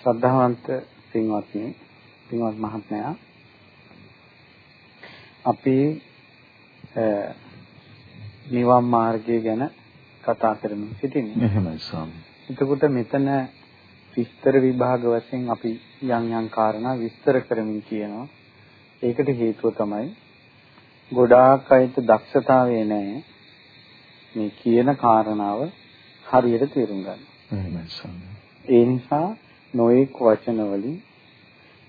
ශ්‍රද්ධාවන්ත පින්වත්නි පින්වත් මහත්මයා අපි නිවන් මාර්ගය ගැන කතා කරමින් සිටින්නේ. එහෙමයි ස්වාමී. එතකොට මෙතන විස්තර විභාග වශයෙන් අපි යම් යම් කාරණා විස්තර කරමින් කියනවා. ඒකට හේතුව තමයි ගොඩාක් අයට දක්ෂතාවය නැහැ මේ කියන කාරණාව හරියට තේරුම් ගන්න. එහෙමයි ස්වාමී. ඒ නිසා නොඑක් වචන වලින්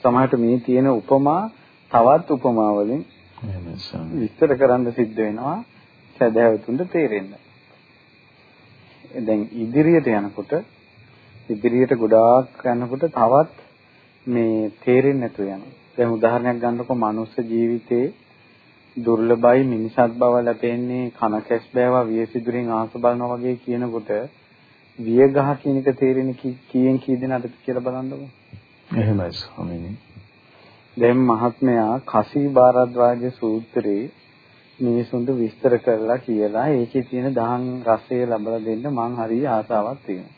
සමහරට මේ තියෙන උපමා තවත් උපමා වලින්. විස්තර කරන්න සිද්ධ වෙනවා සදහැවතුන්ට තේරෙන්න. දැන් ඉදිරියට යනකොට ඉදිරියට ගොඩාක් යනකොට තවත් මේ තේරෙන්නේ නැතු යනවා. දැන් උදාහරණයක් ගන්නකො මනුස්ස ජීවිතේ දුර්ලභයි මිනිසත් බව ලැබෙන්නේ කන කැස් බෑවා වියසිදුරින් ආස බලනවා වගේ කියනකොට වියගහ කියන එක තේරෙන්නේ කීයෙන් කී දෙනාද කියලා බලන්නකෝ. එහෙමයි ස්වාමීනි. දැන් මහත්මයා කසී බාරද්වාජ සූත්‍රයේ මිනිසුන්ට විස්තර කරලා කියලා ඒකේ තියෙන දහම් රසය ලබලා දෙන්න මං හරිය ආසාවක් තියෙනවා.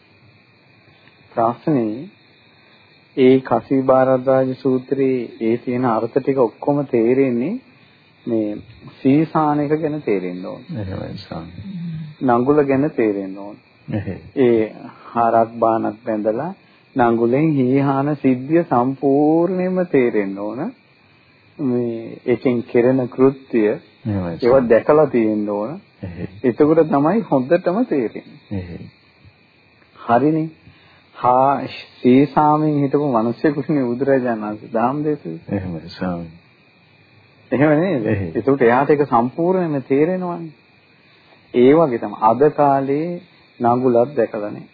ප්‍රශ්නේ ඒ කසී බාරද්වාජ සූත්‍රයේ ඒ තියෙන අර්ථ ටික ඔක්කොම තේරෙන්නේ මේ සීසානයක ගැන තේරෙන්න ඕන. එහෙමයි ස්වාමී. නඟුල ගැන තේරෙන්න ඕන. ඒ හරක් බානක් බැඳලා නඟුලෙන් හීහාන සිද්ධිය සම්පූර්ණයෙන්ම තේරෙන්න ඕන. මේ එකෙන් කෙරෙන කෘත්‍ය ඒවා දැකලා තියෙන්න ඕන. එතකොට තමයි හොඳටම තේරෙන්නේ. හරිනේ. හා සීසාමෙන් හිටපු මිනිස්සුකුනේ බුදුරජාණන් වහන්සේ දාම් දෙසුවේ. එහෙමයි ස්වාමී. එහෙම නේද? ඒකට එයාට ඒක සම්පූර්ණයෙන්ම තේරෙනවානේ. ඒ වගේ තමයි අද කාලේ නඟුලක් දැකලා නැහැ.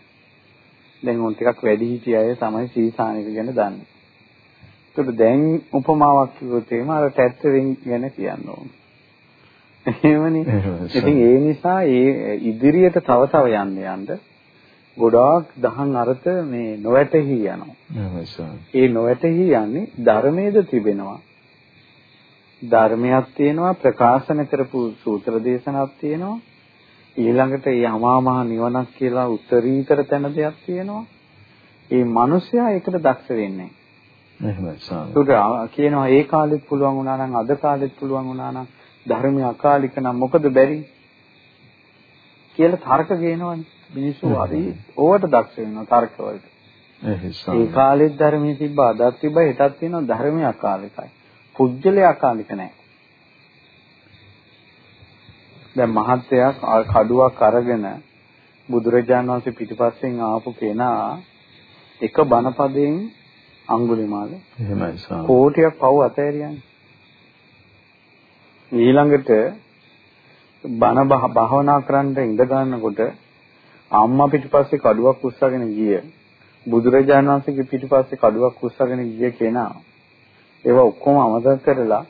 දැන් උන් ටිකක් වැඩි හිටිය අය තමයි සීසානික ගැන දන්නේ. ඒකට දැන් උපමාවක් කිව්වොත් එහෙම අර ටැට්ටරින් ගැන කියන්න ඕන. එහෙමනේ. ඉතින් ඒ නිසා ඒ ඉදිරියට තව තව යන්න යන්න ගොඩාක් දහන් අර්ථ මේ නොවැටහි යනවා. ඒ නොවැටහි යන්නේ ධර්මයේද තිබෙනවා. ධර්මයක් තියෙනවා ප්‍රකාශන කරපු සූත්‍ර දේශනාවක් තියෙනවා ඊළඟට ඒ අමා මහ නිවනක් කියලා උත්තරීතර තැන දෙයක් තියෙනවා. ඒ මිනිසයා ඒකට දක්ෂ වෙන්නේ. ඒක කියනවා ඒ කාලෙත් පුළුවන් වුණා නම් අද කාලෙත් පුළුවන් වුණා නම් ධර්මයේ අකාලික නම් මොකද බැරි කියලා තර්ක ගේනවනේ. මිනිස්සු හරි ඕවට දක්ෂ වෙනවා තර්ක වලට. ඒ කාලෙත් ධර්මයේ තිබ්බ අදත් තිබ්බ හෙටත් තියෙනවා ධර්මයේ අකාලිකයි. පුජ්‍යලේ අකාලික නැහැ. දැන් මහත්යක් කඩුවක් අරගෙන බුදුරජාණන් වහන්සේ පිටිපස්සෙන් ආපු කෙනා එක බණපදයෙන් අඟුලිමාල එහෙමයි සාම කෝටියක් පව් අතෑරියන්නේ ඊළඟට බණ භාවනා කරන්න ඉඳ ගන්නකොට අම්මා පිටිපස්සේ කඩුවක් උස්සගෙන ගිය බුදුරජාණන් වහන්සේගේ පිටිපස්සේ කඩුවක් උස්සගෙන ගිය කෙනා ඒවා ඔක්කොම අමතක කරලා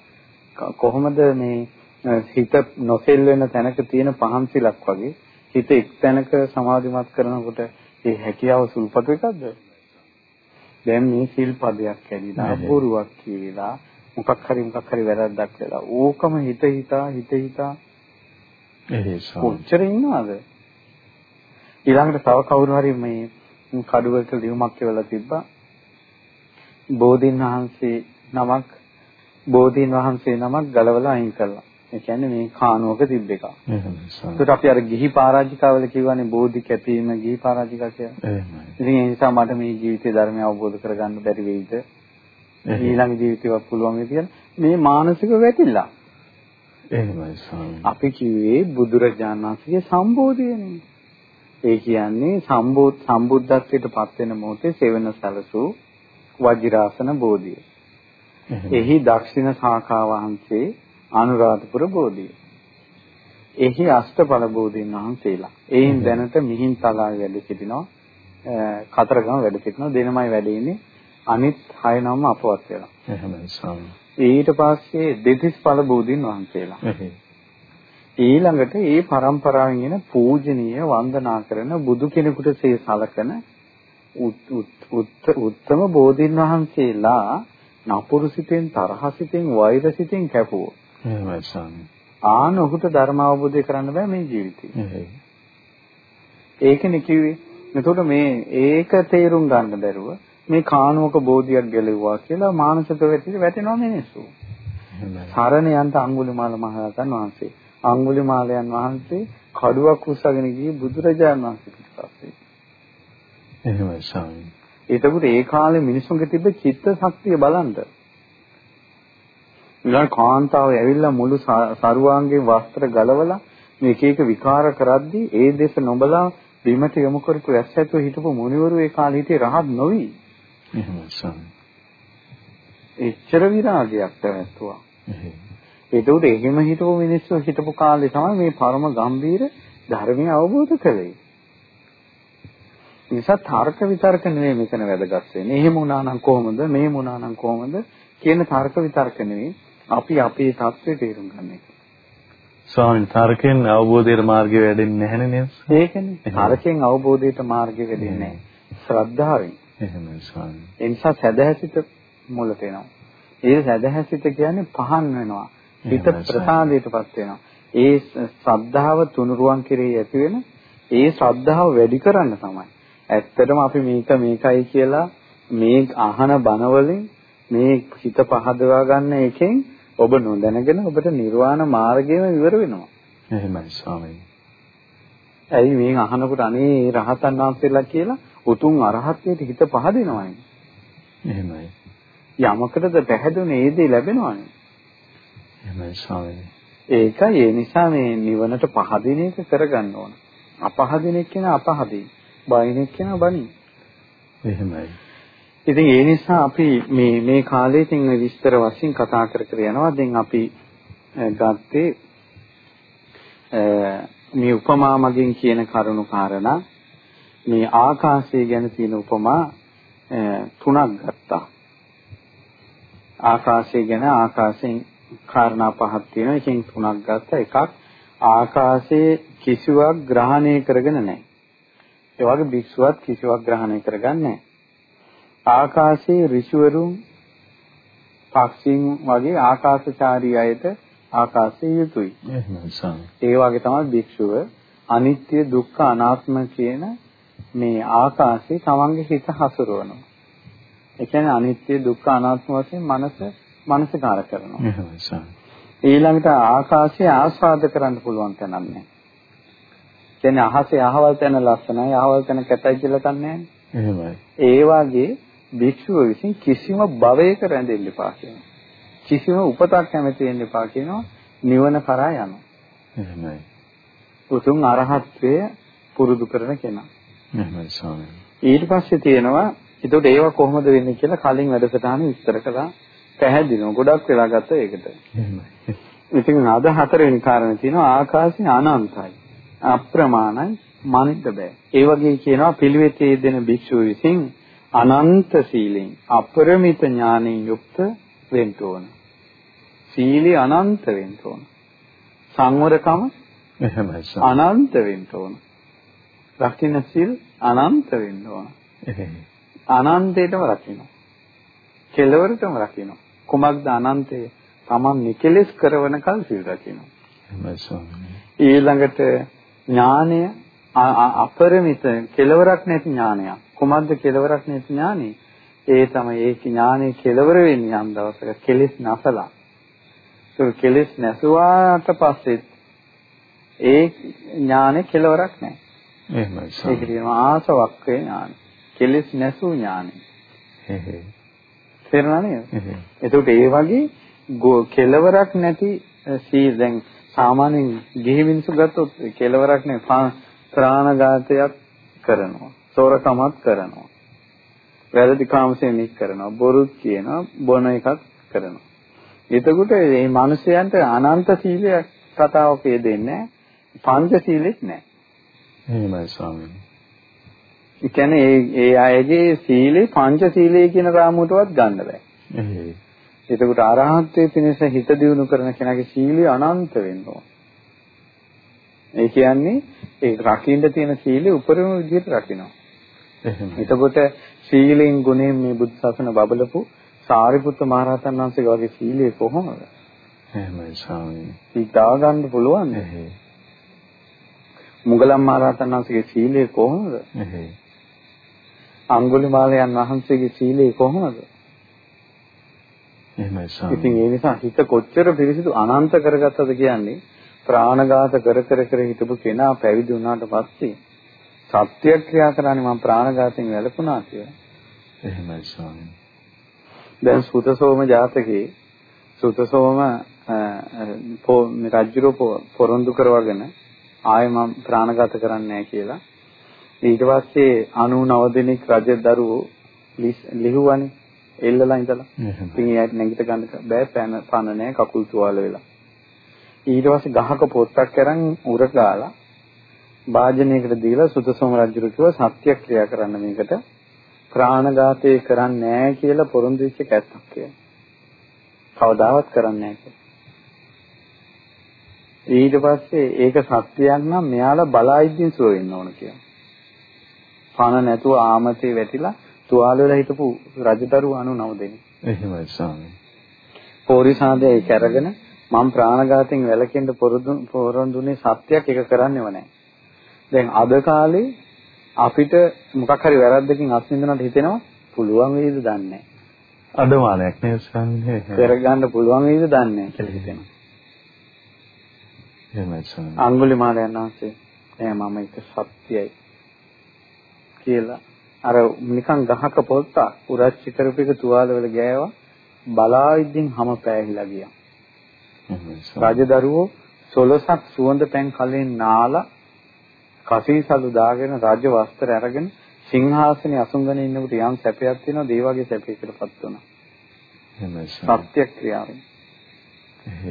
කොහොමද මේ හිත නොසෙල් වෙන තැනක තියෙන පහන්සිලක් වගේ හිත එක් තැනක සමාධිමත් කරනකොට ඒ හැකියාව සුල්පතු එකක්ද? දැන් මේ සිල්පදයක් කැඩිලා බොරුවක් කියලා මොකක් හරි මොකක් හරි වැරද්දක් වෙලා ඕකම හිත හිතා හිත හිතා කොච්චර ඉන්නවද? ඊළඟට තව කවුරු හරි මේ කඩුවක ලියුමක් කියලා තිබ්බා. බෝධින් වහන්සේ නමක් බෝධීන් වහන්සේ නමක් ගලවලා අයින් කළා. ඒ කියන්නේ මේ කානුවක තිබ්බ එක. ඒකට අපි අර ගිහි පරාජිකාවල කියවනේ බෝධි කැපීම ගිහි පරාජිකා කියලා. ඉතින් ඒ නිසා මට මේ ජීවිතේ ධර්මය අවබෝධ කරගන්න බැරි වෙයිද? ඊළඟ ජීවිතේවත් පුළුවන් වෙයි කියලා මේ මානසික වැටිලා. එහෙමයි ස්වාමී. අපි කිව්වේ බුදුරජාණන් වහන්සේගේ සම්බෝධියනේ. ඒ කියන්නේ සම්බෝධ සම්බුද්ධත්වයට පත් වෙන මොහොතේ සෙවන සලසු වජිරාසන බෝධිය. එහි දක්ෂිණ ශාඛා වහන්සේ අනුරාධපුර බෝධිය. එහි අෂ්ටඵල බෝධීන් වහන්සේලා. එයින් දැනට මිහින් තලාවේ වැඩ සිටිනවා. කතරගම වැඩ සිටිනවා. දෙනමයි වැඩ ඉන්නේ. අනිත් හය නම අපවත් වෙලා. එහෙමයි ස්වාමී. ඊට පස්සේ දෙතිස් ඵල බෝධීන් වහන්සේලා. ඊළඟට ඒ પરම්පරාවෙන් එන පූජනීය වන්දනා කරන බුදු කෙනෙකුට සේ සලකන උත්තම බෝධීන් වහන්සේලා නපුරු සිතෙන් තරහ සිතෙන් වෛර සිතෙන් කැපුවෝ. එහෙමයි ස්වාමී. ආන ඔහුට ධර්ම අවබෝධය කරන්න බෑ මේ ජීවිතේ. ඒකනේ කිව්වේ. එතකොට මේ ඒක තේරුම් ගන්න බැරුව මේ කානුවක බෝධියක් ගැලෙවුවා කියලා මානසික වැටිලි වැටෙනවා මිනිස්සු. සරණ යන්ට අඟුලිමාල මහරහතන් වහන්සේ. අඟුලිමාලයන් වහන්සේ කඩුවක් උස්සගෙන ගියේ බුදුරජාණන් වහන්සේ පිටපස්සේ. එහෙමයි ස්වාමී. ඒතකොට ඒ කාලේ මිනිස්සුන්ගේ තිබ්බ චිත්ත ශක්තිය බලන්න. ඊළඟ කාන්තාව ඇවිල්ලා මුළු සරුවාංගේ වස්ත්‍ර ගලවලා මේක එක විකාර කරද්දී ඒ දෙස නොබලා බිමට යොමු කරපු ඇස්සැතුව හිටපු මුනිවරු ඒ කාලේ හිටියේ රහත් නොවි. එහෙමයි ස්වාමී. එච්චර විරාගයක් පැවැත්තුවා. ඒකට එහෙම හිටපු මිනිස්සු හිටපු කාලේ තමයි මේ පරම ගම්බීර ධර්මය අවබෝධ කළේ. නිසා තර්ක විතර්ක නෙවෙයි මෙතන වැදගත් වෙන්නේ. එහෙම වුණා නම් කොහොමද? මෙහෙම වුණා නම් කොහොමද? කියන තර්ක විතර්ක නෙවෙයි. අපි අපේ தත්ත්වය තේරුම් ගන්න එක. ස්වාමීන් තර්කයෙන් අවබෝධයට මාර්ගය වැඩෙන්නේ නැහැ නේද? ඒකනේ. තර්කයෙන් අවබෝධයට මාර්ගය වැඩෙන්නේ නැහැ. ශ්‍රද්ධාවෙන්. එහෙමයි ස්වාමීන්. ඒ නිසා සැදැහැසිත මුලට එනවා. ඒ සැදැහැසිත කියන්නේ පහන් වෙනවා. හිත ප්‍රසාදයටපත් වෙනවා. ඒ ශ්‍රද්ධාව තුනුරුවන් කෙරෙහි ඇති වෙන ඒ ශ්‍රද්ධාව වැඩි කරන්න තමයි. ඇත්තටම අපි මේක මේකයි කියලා මේ අහන බණවලින් මේ හිත පහදවා ගන්න එකෙන් ඔබ නොදැනගෙන ඔබට නිර්වාණ මාර්ගයම ඉවර වෙනවා. එහෙමයි ස්වාමීනි. ඇයි මේ අහනකොට අනේ රහතන් වහන්සේලා කියලා උතුම් අරහත්ත්වයට හිත පහදිනවනේ. එහෙමයි. යමකටද පැහැදුනේ ඒ දේ ලැබෙනවනේ. එහෙමයි ස්වාමීනි. ඒකයි ඒ නිසා මේ නිවනට පහදින එක කරගන්න ඕන. අපහදින එක්කෙන අපහදී. බයින එක්කෙන බනි. එහෙමයි. ඉතින් ඒ නිසා අපි මේ මේ කාලේ තින් විස්තර වශයෙන් කතා කර කර යනවා. දැන් අපි ගත්තේ මේ උපමා මගින් කියන කරුණු කාරණා මේ ආකාශය ගැන තියෙන උපමා තුනක් ගත්තා. ආකාශය ගැන ආකාශයෙන් කාරණා පහක් තියෙනවා. එකෙන් තුනක් ගත්තා. එකක් ආකාශයේ කිසිවක් ග්‍රහණය කරගෙන නැහැ. ඒ වගේ භික්ෂුවක් කිසිවක් ග්‍රහණය කරගන්නේ නැහැ. ආකාශයේ ඍෂිවරුන් පක්ෂීන් වගේ ආකාශචාරී අයට ආකාශය යුතුයි. ඒ වගේ තමයි භික්ෂුව අනිත්‍ය දුක්ඛ අනාත්ම කියන මේ ආකාශයේ තමන්ගේ හිත හසුරවනවා. ඒ කියන්නේ අනිත්‍ය දුක්ඛ අනාත්ම වශයෙන් මනස මනසකාර කරනවා. ඊළඟට ආකාශය ආස්වාද කරන්න පුළුවන් තැනක් නැහැ. කියන්නේ අහසේ අහවල් තැන ලස්සනයි අහවල් තැන කැතයි කියලා කන්නේ නැහැ. ඒ වගේ භික්ෂුව විසින් කිසිම භවයක රැඳෙන්න එපා කියනවා. කිසිම උපතක් කැමති වෙන්න එපා කියනවා නිවන කරා යනවා. එහෙමයි. උතුම් අරහත්ත්වය පුරුදු කරන කෙනා. එහෙමයි ස්වාමීනි. ඊට පස්සේ තියෙනවා එතකොට ඒව කොහොමද වෙන්නේ කියලා කලින් වැඩසටහන විස්තර කළා. පැහැදිලිව ගොඩක් වෙලා ගත්තා ඒකට. එහෙමයි. ඉතින් අද හතරවෙනි කාරණේ තියෙනවා ආකාශය අනන්තයි. අප්‍රමාණයි මනින්න බෑ. ඒ වගේ කියනවා පිළිවෙතේ දෙන භික්ෂුව විසින් අනන්ත සීලෙන් අපරිමිත ඥානෙන් යුක්ත වෙන්න ඕන. සීලي අනන්ත වෙන්න ඕන. සංවරකම එහෙමයි අනන්ත වෙන්න ඕන. රකින්න සීල් අනන්ත වෙන්න ඕන. අනන්තයටම රකින්න. කෙලවරටම රකින්න. කුමක්ද අනන්තය? Taman නිකලෙස් කරවන කල් සීල් රකින්න. ඊළඟට ඥානය අපරිමිත කෙලවරක් නැති ඥානයක්. කුමක්ද කෙලවරක් නැති ඥානෙ? ඒ තමයි ඒ ඥානෙ කෙලවර වෙන්නේ යම් දවසක කෙලෙස් නැසලා. ඒක කෙලෙස් නැසුවාට පස්සේ ඒ ඥානෙ කෙලවරක් නැහැ. එහෙමයි. ඒක කියනවා ආසවක්කේ ඥානෙ. කෙලෙස් නැසූ ඥානෙ. එහෙ. තේරුණා නේද? එතකොට ඒ වගේ කෙලවරක් නැති සී දැන් සාමාන්‍යයෙන් ගිහි මිනිස්සු ගත්තොත් කෙලවරක් නැහැ ප්‍රාණඝාතයක් කරනවා. සෝරකමත් කරනවා. වැරදි කාමසෙනික් කරනවා. බොරුත් කියනවා. බොන එකක් කරනවා. එතකොට මේ මිනිසයන්ට අනන්ත සීලයක් කතාවක යෙදෙන්නේ පංච සීලෙත් නැහැ. එහෙමයි ස්වාමීනි. ඒ කියන්නේ ඒ ඒ අයගේ සීලේ පංච සීලය කියන රාමුවටවත් ගන්න බෑ. එහෙයි. එතකොට අරහත්ත්වයේ පිණිස හිත දියුණු කරන කෙනාගේ සීලය අනන්ත ඕන. ඒ කියන්නේ ඒ රකින්න තියෙන සීලය උපරිම විදිහට රකින්නවා. එතකොට සීලෙන් ගුණයෙන් මේ බුද්ධ ශාසන බබලපු සාරිපුත්ත මහරහතන් වහන්සේගේ වගේ සීලය කොහොමද? එහෙමයි ස්වාමීනි. හිතා ගන්න පුළුවන්. එහෙයි. මුගලන් මහරහතන් වහන්සේගේ සීලය කොහොමද? එහෙයි. අඟුලිමාලයන් වහන්සේගේ සීලය කොහොමද? එහෙමයි ස්වාමී. ඉතින් ඒ නිසා හිත කොච්චර පිරිසිදු අනන්ත කරගත්තද කියන්නේ ප්‍රාණඝාත කර කර කර හිටපු කෙනා පැවිදි වුණාට පස්සේ සත්‍යක්‍රියා කරන්නේ මම ප්‍රාණඝාතයෙන් වැළකුණා කියලා. එහෙමයි ස්වාමී. දැන් සුතසෝම ජාතකේ සුතසෝම රජුරෝ පොරොන්දු කරවගෙන ආයෙ මම ප්‍රාණඝාත කරන්නේ නැහැ කියලා. ඊට පස්සේ 99 දෙනෙක් රජ දරුවෝ ලිහුවානේ එල්ලලා ඉඳලා. ඉතින් එයාට නැගිට ගන්න බෑ පෑන නැහැ කකුල් තුවාල වෙලා. ඊට පස්සේ ගහක පොත්තක් අරන් උර ගාලා වාජනයකට දීලා සුතසෝම රජු කිව්වා සත්‍යක්‍රියා කරන්න මේකට ප්‍රාණඝාතය කරන්නේ නැහැ කියලා පොරොන්දු වෙච්ච කැත්තක් කියලා. කවදාවත් කරන්නේ නැහැ ඊට පස්සේ ඒක සත්‍යයක් නම් මෙයාලා බලායිද්දින් සුව වෙන්න ඕන කියලා. පණ නැතුව ආමතේ වැටිලා තුවාල වෙලා හිටපු රජදරුව 99 දෙනෙක්. එහෙමයි ස්වාමී. පෝරිසාදේ ඒක අරගෙන මම ප්‍රාණඝාතයෙන් වැළකෙන්න පොරොන්දුනේ සත්‍යයක් ඒක කරන්නේව නැහැ. දැන් අද කාලේ අපිට මොකක් හරි වැරද්දකින් අස්විඳනට හිතෙනවා පුළුවන් වේද දන්නේ නැහැ. අඩමානයක් නේද ස්වාමී? කරගන්න පුළුවන් වේද දන්නේ නැහැ කියලා හිතෙනවා. එහෙමයි ස්වාමී. අඟුලිමාලයන් වහන්සේ එයා මම එක සත්‍යයි කියලා අර නිකන් ගහක පොත්ත උරච්චි කරපු එක තුවාල වල ගෑවා බලාවිද්දින් හැම පෑහිලා ගියා. රජදරුවෝ සොලසක් සුවඳ පැන් කලින් නාලා කසීසලු දාගෙන රජ වස්ත්‍ර අරගෙන සිංහාසනේ අසුන්ගෙන ඉන්නකොට යම් සැපයක් තියෙනවා ඒ වගේ සැපයකටපත් වුණා. එහෙමයි. සත්‍ය ක්‍රියාවෙන්.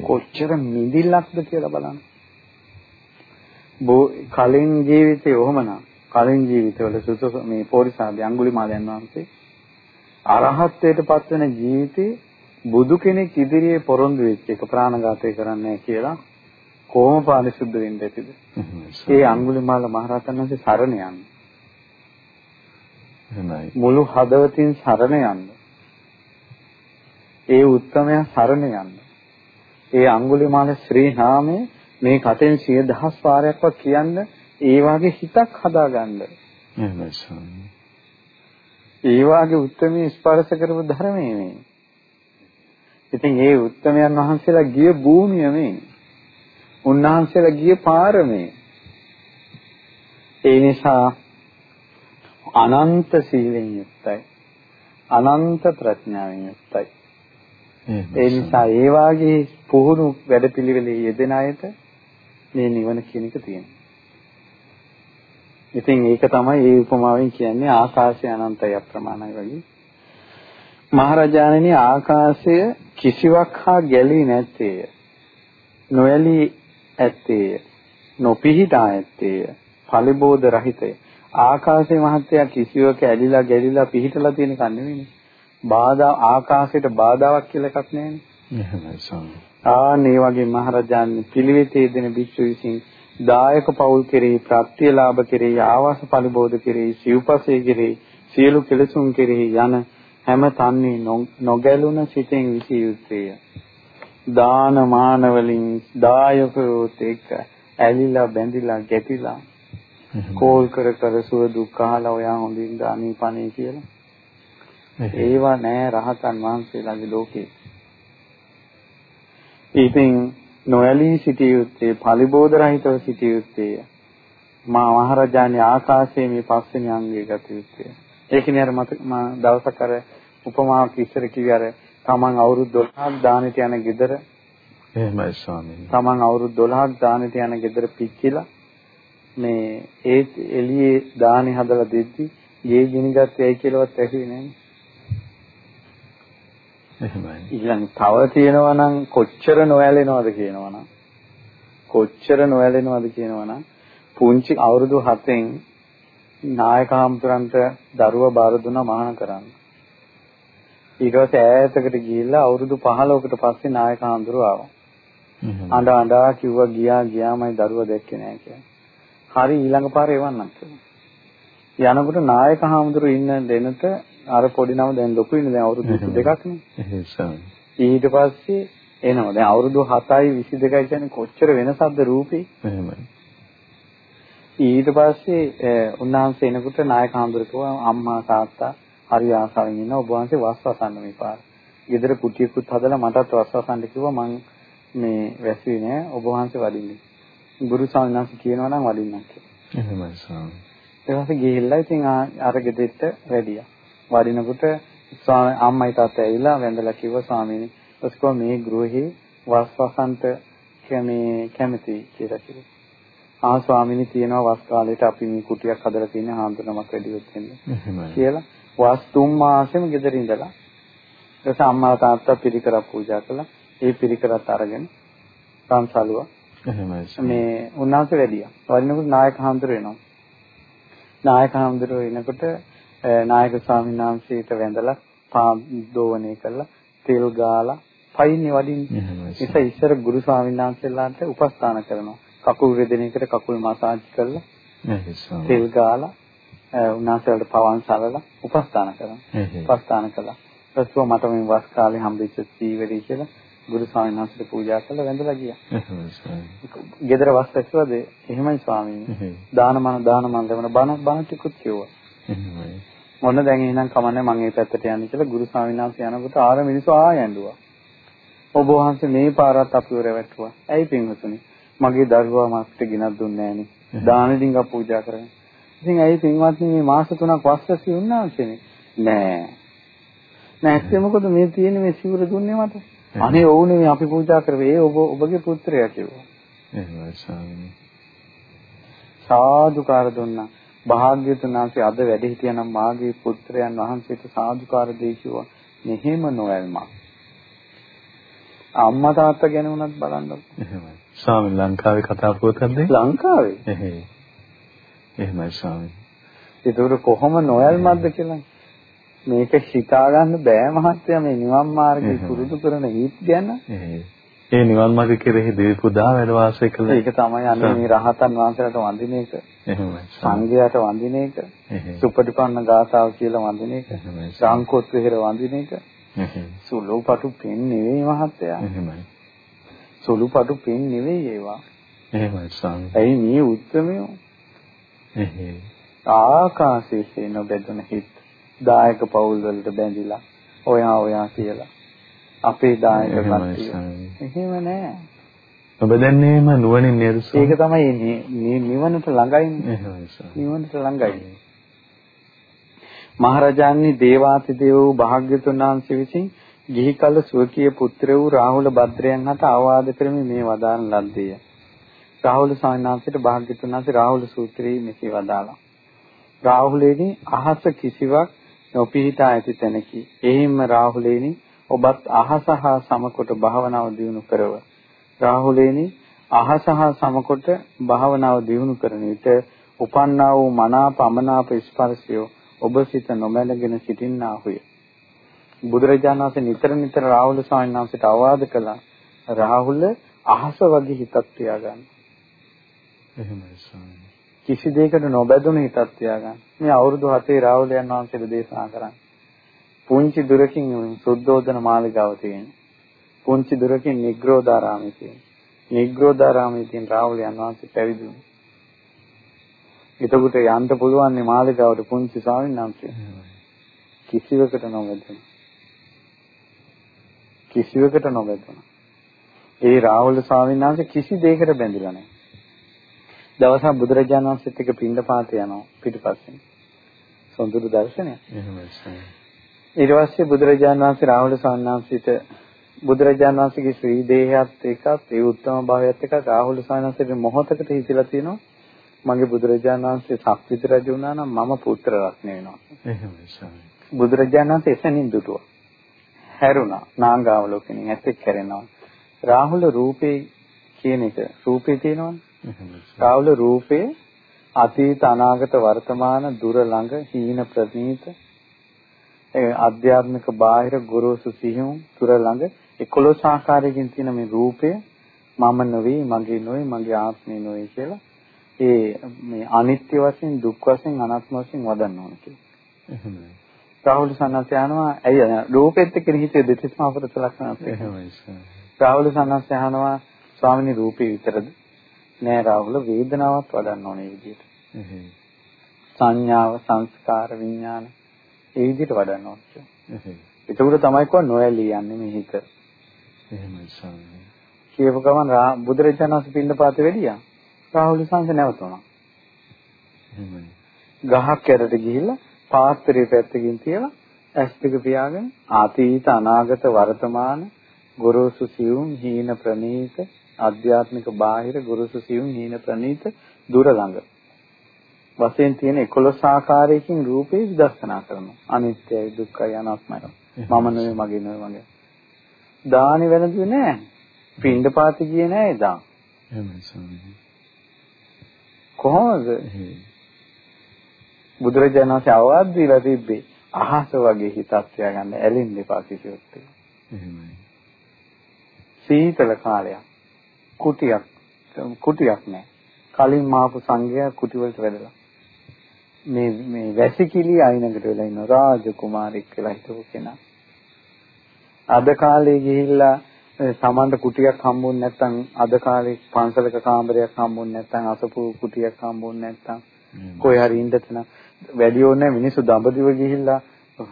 කොච්චර මිදිලක්ද කියලා බලන්න. බෝ කලින් ජීවිතේ ඔහමනම් කලින් ජීවිතවල සුත මේ පෝරිසාදී අඟුලිමාලයන් වහන්සේ අරහත්ත්වයට පත්වෙන ජීවිතේ බුදු කෙනෙක් ඉදිරියේ පොරොන්දු වෙච්ච එක ප්‍රාණඝාතය කරන්නේ කියලා කොහොම පාරිශුද්ධ වෙන්න ඇතිද? ඒ අඟුලිමාල මහරහතන් වහන්සේ සරණ යන්න. මුළු හදවතින් සරණ යන්න. ඒ උත්තමයා සරණ යන්න. ඒ අඟුලිමාල ශ්‍රී නාමයේ මේ කටෙන් සිය දහස් වාරයක්වත් කියන්න ඒ වාගේ හිතක් හදාගන්න. එහෙමයි ස්වාමී. ඒ වාගේ උත්තරමී ස්පර්ශ කරපු ධර්මයේ මේ. ඉතින් ඒ උත්තරමයන් වහන්සේලා ගිය භූමිය මේ. උන්වහන්සේලා ගිය පාර මේ. ඒ නිසා අනන්ත සීලෙන් යුක්තයි. අනන්ත ප්‍රඥාවෙන් යුක්තයි. ඒ නිසා ඒ වාගේ පුහුණු වැඩපිළිවෙලේ යෙදෙන අයට මේ නිවන කියන එක තියෙනවා. ඉතින් ඒක තමයි ඒ උපමාවෙන් කියන්නේ ආකාශය අනන්තයි අප්‍රමාණයි වගේ. මහරජාණෙනි ආකාශය කිසිවක් හා ගැලී නැත්තේය. නොයලී ඇත්තේය. නොපිහිටා ඇත්තේය. ඵලබෝධ රහිතය. ආකාශයේ මහත්ය කිසිවක ඇලිලා ගැලිලා පිහිටලා තියෙන කන්නේ නෙවෙයි. බාධා ආකාශයට බාධාවක් කියලා එකක් නැහැනේ. එහෙමයි ස්වාමී. ආන් මේ වගේ මහරජාණන් පිළිවෙතේ දෙන භික්ෂු විසින් දායක පවුල් කෙරෙහි ප්‍රත්‍යලාභ කෙරෙහි ආවාස පරිබෝධ කෙරෙහි සිව්පසේ කෙරෙහි සියලු කෙලසුන් කෙරෙහි යන හැම තන්නේ නොගැලුණ සිතෙන් විසිය යුත්තේය. දාන මාන වලින් දායකයෝත් එක්ක ඇලිලා බැඳිලා ගැටිලා කෝල් කර කර සුව දුක් අහලා ඔයා හොඳින් දානී පණේ කියලා. ඒවා නෑ රහතන් වහන්සේලාගේ ලෝකේ. ඉතින් නොඇලී සිටිය යුත්තේ පලිබෝධ රහිතව සිටිය යුත්තේ මා මහරජාණන් ආකාශයේ මේ පස්වෙනි අංගය ගත යුත්තේ ඒකනේ අර මත මා දවසක් අර උපමාවක් ඉස්සර කිව්වේ අර තමන් අවුරුදු 12ක් දානෙට යන ගෙදර එහෙමයි ස්වාමීනි තමන් අවුරුදු 12ක් දානෙට යන ගෙදර පිච්චිලා මේ ඒ එළියේ දානි හදලා දෙද්දි ගේ ගිනිගත්තේ ඇයි කියලාවත් ඇහුවේ නැහැ එහෙමයි. ඊළඟ තව තියෙනවා නම් කොච්චර නොඇලෙනවද කියනවනම් කොච්චර නොඇලෙනවද කියනවනම් පුංචි අවුරුදු 7න් නායක හම්තුරන්ට දරුවා බාර දුන්නා මහාන කරන්න. ඊට පස්සේ ඈතකට ගිහිල්ලා අවුරුදු 15කට පස්සේ නායක හම්තුරු ආවා. අඬ අඬා කිව්වා ගියා ගියාමයි දරුවා දැක්කේ නෑ කියලා. හරි ඊළඟ පාර එවන්නම් කියලා. යනකොට නායක හාමුදුරු ඉන්න දෙනට අර පොඩි නම දැන් ලොකුයිනේ දැන් අවුරුදු 22ක් නේ. ඊට පස්සේ එනවා. දැන් අවුරුදු 7යි 22යි කියන්නේ කොච්චර වෙනසක්ද රූපේ? එහෙමයි. ඊට පස්සේ උන්වහන්සේ එනකොට නායක හඳුරකව අම්මා තාත්තා හරි ආසාවෙන් ඉන්න ඔබ වහන්සේ වස් වසන්න මේ පාර. ගෙදර කුටියකුත් හදලා මටත් වස් වසන්න කිව්වා මං මේ වැසුවේ නෑ ඔබ වහන්සේ වඩින්නේ. ගුරු ස්වාමීන් වහන්සේ කියනවා නම් වඩින්නම් කියලා. එහෙමයි ස්වාමී. ඊට පස්සේ ගිහිල්ලා ඉතින් අර ගෙදෙට්ට වැඩියා. වඩිනකොට ස්වාමී අම්මයි තාත්තයි ඇවිල්ලා වැඳලා කිව්වා ස්වාමීනි ඔස්කෝ මේ ගෘහේ වස් වසන්ත මේ කැමති කියලා කිව්වා. ආ ස්වාමීනි තියෙනවා වස් කාලේට අපි මේ කුටියක් හදලා තියෙන හාමුදුරුවමක් වැඩි වෙච්චින්ද කියලා වස් තුන් මාසෙම ගෙදර ඉඳලා ඊට අම්මා තාත්තා පිරිකරක් පූජා කළා. ඒ පිරිකරත් අරගෙන සංසලුවා. එහෙමයි. මේ උන්වහන්සේ වැඩියා. වරිනකොට නායක හාමුදුර වෙනවා. නායක හාමුදුර වෙනකොට නායක ස්වාමීන් වහන්සේට වැඳලා පා දෝවණේ කළා තෙල් ගාලා පයින්නේ වඩින්නේ. ඒක ඉස්සර ගුරු ස්වාමීන් වහන්සේලාට උපස්ථාන කරනවා. කකුල් රෙදෙන එකට කකුල් මසාජ් කරලා තෙල් ගාලා උන්වහන්සේලාට පවන් සලලා උපස්ථාන කරනවා. උපස්ථාන කළා. ඊපස්ව මට මේ වස් කාලේ හම්බෙච්ච සීවරි කියලා ගුරු ස්වාමීන් වහන්සේට පූජා කරලා වැඳලා ගියා. ගෙදර වස් ඇසුවද එහෙමයි ස්වාමීනි. දානමන දානමන දෙවන බණ බණ ටිකුත් කිව්වා. මොන දැන් එහෙනම් කමන්නේ මම මේ පැත්තට යන්නේ කියලා ගුරු ස්වාමීන් වහන්සේ යනකොට ආර මිනිස්සු ආය ඇඬුවා. ඔබ වහන්සේ මේ පාරත් අපිව රැවටුවා. ඇයි පින්වතුනි? මගේ දරුවා මාස්ට ගෙනත් දුන්නේ නෑනේ. දාන ඩිංග පූජා කරගෙන. ඉතින් ඇයි පින්වත්නි මේ මාස තුනක් වස්සසි උන්නාසනේ? නෑ. නැත්නම් මොකද මේ තියෙන්නේ මේ සිවුර දුන්නේ මට? අනේ ඔවුනේ අපි පූජා කරවේ ඔබ ඔබගේ පුත්‍රයා කිව්වා. එහෙමයි ස්වාමීනි. සාදුකාර දුන්නා. භාග්‍යතුන් වහන්සේ අද වැඩ හිටියනම් මාගේ පුත්‍රයන් වහන්සේට සාදුකාර කිව්වා. මෙහෙම නොවැල්මක්. අම්මා තාත්තා ගැන උනත් බලන්නකො. එහෙමයි. ස්වාමීන් ලංකාවේ කතා පුවතක්ද? ලංකාවේ. එහෙයි. එහෙමයි ස්වාමීන්. ඒක කොහොම නොයල්මක්ද කියලා. මේක හිතා ගන්න බෑ මහත්තයා මේ නිවන් මාර්ගය පුරුදු කරන හිත් ගැන. ඒ නිවන් මාර්ග කෙරෙහි දෙවි පුදා වැඩ වාසය කළා. ඒක තමයි අන්නේ මේ රහතන් වහන්සේලාට වඳින එක. එහෙමයි. සංඝයාට වඳින එක. සුපටිපන්න ගාථාව කියලා වඳින එක. ශාංකොත් විහෙර වඳින එක. සුළුපටු පින් නෙවෙයි මහත්තයා. එහෙමයි. සුළුපටු පින් නෙවෙයි ඒවා. එහෙමයි ස්වාමී. ඇයි මේ උත්තරමියෝ? ආකාශයේ නොබැදුන හිත් දායක පවුල් වලට බැඳිලා ඔයා ඔයා කියලා අපේ දායක කට්ටිය. එහෙම නෑ. ඔබ දැන්නේම නුවණින් නේද? ඒක තමයි නිවනට ළඟයිනේ. නිවනට ළඟයි. මහරජාණන් දේවාති දේව වූ භාග්‍යතුන් වහන්සේ විසින් ගිහි කල සුවකීය පුත්‍ර වූ රාහුල භද්‍රයන් හට අවවාද කරමින් මේ වදාන ලද්දේය. රාහුල සාන්නාංශයට භාග්‍යතුන් වහන්සේ රාහුල සූත්‍රයේ මෙසේ වදාළා. රාහුලේනි අහස කිසිවක් නොපිහිටා ඇති තැනකි. එහිම රාහුලේනි ඔබත් අහස හා සමකොට භාවනාව දියුණු කරව. රාහුලේනි අහස හා සමකොට භාවනාව දියුණු කරන විට උපන්නා වූ මනාප අමනාප ස්පර්ශය ඔබ සිත නොමැලගෙන සිටින්නාහුය. බුදුරජාණන් වහන්සේ නිතර නිතර රාහුල ස්වාමීන් වහන්සේට අවවාද කළා. රාහුල අහස වගේ හිතක් තියාගන්න. එහෙමයි ස්වාමී. කිසි දෙයකට නොබැඳුණු හිතක් තියාගන්න. මේ අවුරුදු 7 රාහුලයන් වහන්සේට දේශනා කරන්නේ. පුංචි දුරකින් සුද්ධෝදන මාලිගාව තියෙනවා. පුංචි දුරකින් නිග්‍රෝධාරාමයේ තියෙනවා. නිග්‍රෝධාරාමයේ තියෙන රාහුලයන් වහන්සේ පැවිදුණා. එතකොට යන්න පුළුවන් මේ මාලිගාවට පුංචි ස්වාමීන් වහන්සේ. කිසිවකට නොබැඳුණා. කිසිවකට නොබැඳුණා. ඒ රාහුල ස්වාමීන් වහන්සේ කිසි දෙයකට බැඳිලා නැහැ. දවසක් බුදුරජාණන් වහන්සේත් එක්ක පින්ඩපාත යනවා පිටිපස්සෙන්. සොඳුරු දර්ශනය. එහෙමයි. ඊට පස්සේ බුදුරජාණන් වහන්සේ රාහුල සාන්නාංශිත බුදුරජාණන් වහන්සේගේ ශ්‍රී දේහයත් එක්කත් ඒ උත්තම භාවයත් එක්ක රාහුල සාන්නාංශිත මොහොතකට හිතලා තියෙනවා මගේ බුදුරජාණන් වහන්සේ සක්විති රජු වුණා නම් මම පුත්‍ර රත්න වෙනවා. එහෙමයි. බුදුරජාණන් වහන්සේ එසනින් දුටුවා. හැරුණා නාංගාවලෝකෙනින් ඇත්තෙක් හැරෙනවා. රාහුල රූපේ කියන එක රූපේ තියෙනවනේ රාහුල රූපේ අතීත අනාගත වර්තමාන දුර ළඟ හීන ප්‍රනීත ඒ ආධ්‍යාත්මික බාහිර ගුරුසු සිහියුම් දුර ළඟ 11 ආකාරයකින් තියෙන මේ රූපය මම නෙවෙයි මගේ නෙවෙයි මගේ ආත්මය නෙවෙයි කියලා ඒ මේ අනිත්‍ය වශයෙන් දුක් වශයෙන් අනාත්ම වශයෙන් වදන්න ඕන කියලා. එහෙමයි. රාහුල සන්නස් යනවා ඇයි රූපෙත් එක්ක හිතේ දෙතිස් මාපරත ලක්ෂණත් එහෙමයි. රාහුල සන්නස් යනවා ස්වාමිනී රූපේ විතරද නෑ රාහුල වේදනාවත් වඩන්න ඕනේ විදියට. සංඥාව සංස්කාර විඥාන ඒ විදිහට වඩන්න ඕනේ. ඒකවල තමයි කො නොඇලී යන්නේ මේ හිත. එහෙමයි ස්වාමීනි. කියපු ගමන් බුදුරජාණන් වහන්සේ පින්නපාතේ වැඩියා. රාහුල සංඝ නැවතුණා. එහෙමයි. ගහක් ඇරට ගිහිල්ලා පාත්‍රයේ පැත්තකින් තියලා ඇස් දෙක පියාගෙන අතීත අනාගත වර්තමාන ගුරුසු සියුම් හීන ප්‍රනීත ආධ්‍යාත්මික බාහිර ගුරුසු සියුම් හීන ප්‍රනීත දුර ළඟ. වශයෙන් තියෙන 11 ආකාරයකින් රූපේ විදර්ශනා කරනවා. අනිත්‍යයි දුක්ඛයි අනාත්මයි. මම නෙවෙයි මගේ නෙවෙයි මගේ. දානි වෙනදුවේ නෑ. පින්ඩපාති ගියේ නෑ ස්වාමීනි. කොහොමද? බුදුරජාණන් වහන්සේ අවවාද දීලා තිබ්බේ අහස වගේ හිතක් තියාගන්න ඇලෙන්න එපා කිසිවෙත්. එහෙමයි. සීතල කාලයක්. කුටියක් කුටියක් නැහැ. කලින් මාපු සංඝයා කුටි වලට වැඩලා. මේ මේ වැසිකිලි අයිනකට වෙලා ඉන්න රාජකුමාරෙක් කියලා හිටපු කෙනා. අද කාලේ ගිහිල්ලා සමන්ට කුටියක් හම්බුනේ නැත්නම් අද කාලේ පන්සලක කාමරයක් හම්බුනේ නැත්නම් අසපු කුටියක් හම්බුනේ නැත්නම් කොයි හරි ඉන්න තැන වැඩි ඕනේ මිනිස්සු දඹදිව ගිහිල්ලා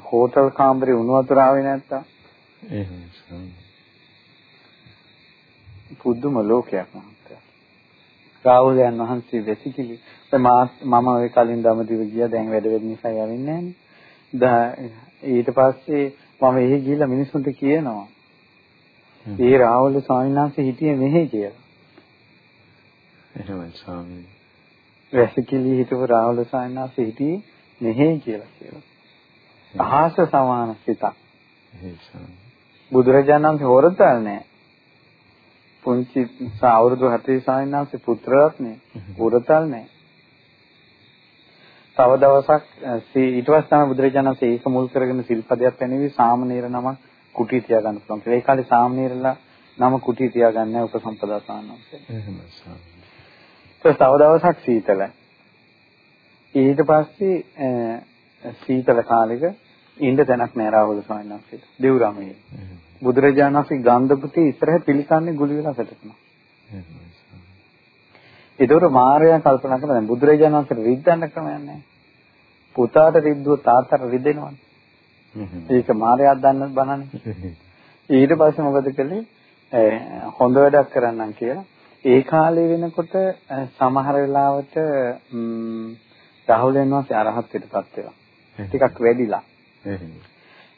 හෝටල් කාමරේ උණු වතුර ආවේ නැත්තම් එහෙමයි පුදුම ලෝකයක් මහත්තයා. රාහුලයන් වහන්සේ වැසිකිලි මම ওই කලින් දඹදිව ගියා දැන් වැඩ වෙන්න නිසා යවෙන්නේ නැහැ. ඊට පස්සේ මම එහි ගිහිල්ලා මිනිස්සුන්ට කියනවා. ඒ රාහුල ස්වාමීන් වහන්සේ හිටියේ මෙහෙ කියලා. එහෙමයි ස්වාමීනි. වැසිකිලි හිටපු රාහුල සායනාස හිටියේ මෙහෙ කියලා කියලා. අහස සමාන සිතක්. බුදුරජාණන් හොරතල් නෑ. පුංචි අවුරුදු 7 සායනාසේ පුත්‍රවත් නෑ. හොරතල් නෑ. තව දවසක් ඊට පස්සේ තමයි බුදුරජාණන් ඒක මුල් කරගෙන සිල්පදයක් පැනෙවි සාමනීර නමක් කුටි තියාගන්න පුළුවන්. ඒ කාලේ සාමනීරලා නම කුටි තියාගන්නේ උපසම්පදා සානන්සේ. එහෙමයි. තව දවසක් සීතලයි. ඊට පස්සේ සීතල කාලෙක ඉන්න තැනක් නෑ රාහුල ස්වාමීන් වහන්සේට. දෙව්රමයේ. බුදුරජාණන් වහන්සේ ගන්ධපුතේ ඉස්සරහ පිළිකන්නේ ගුලි වෙලා සැතපුණා. ඒතකොට මාර්යා කල්පනා කරලා දැන් බුදුරජාණන් වහන්සේට රිද්දන්න ක්‍රමයක් නැහැ. පුතාට රිද්දුව තාත්තට රිදෙනවනේ. ඒක මාර්යා දන්න බනනේ. ඊට පස්සේ මොකද කළේ? හොඳ වැඩක් කරන්නම් කියලා ඒ කාලේ වෙනකොට සමහර වෙලාවට රාහුලයන් වහන්සේ අරහත්ත්වයටපත් වෙනවා. ටිකක් වැඩිලා.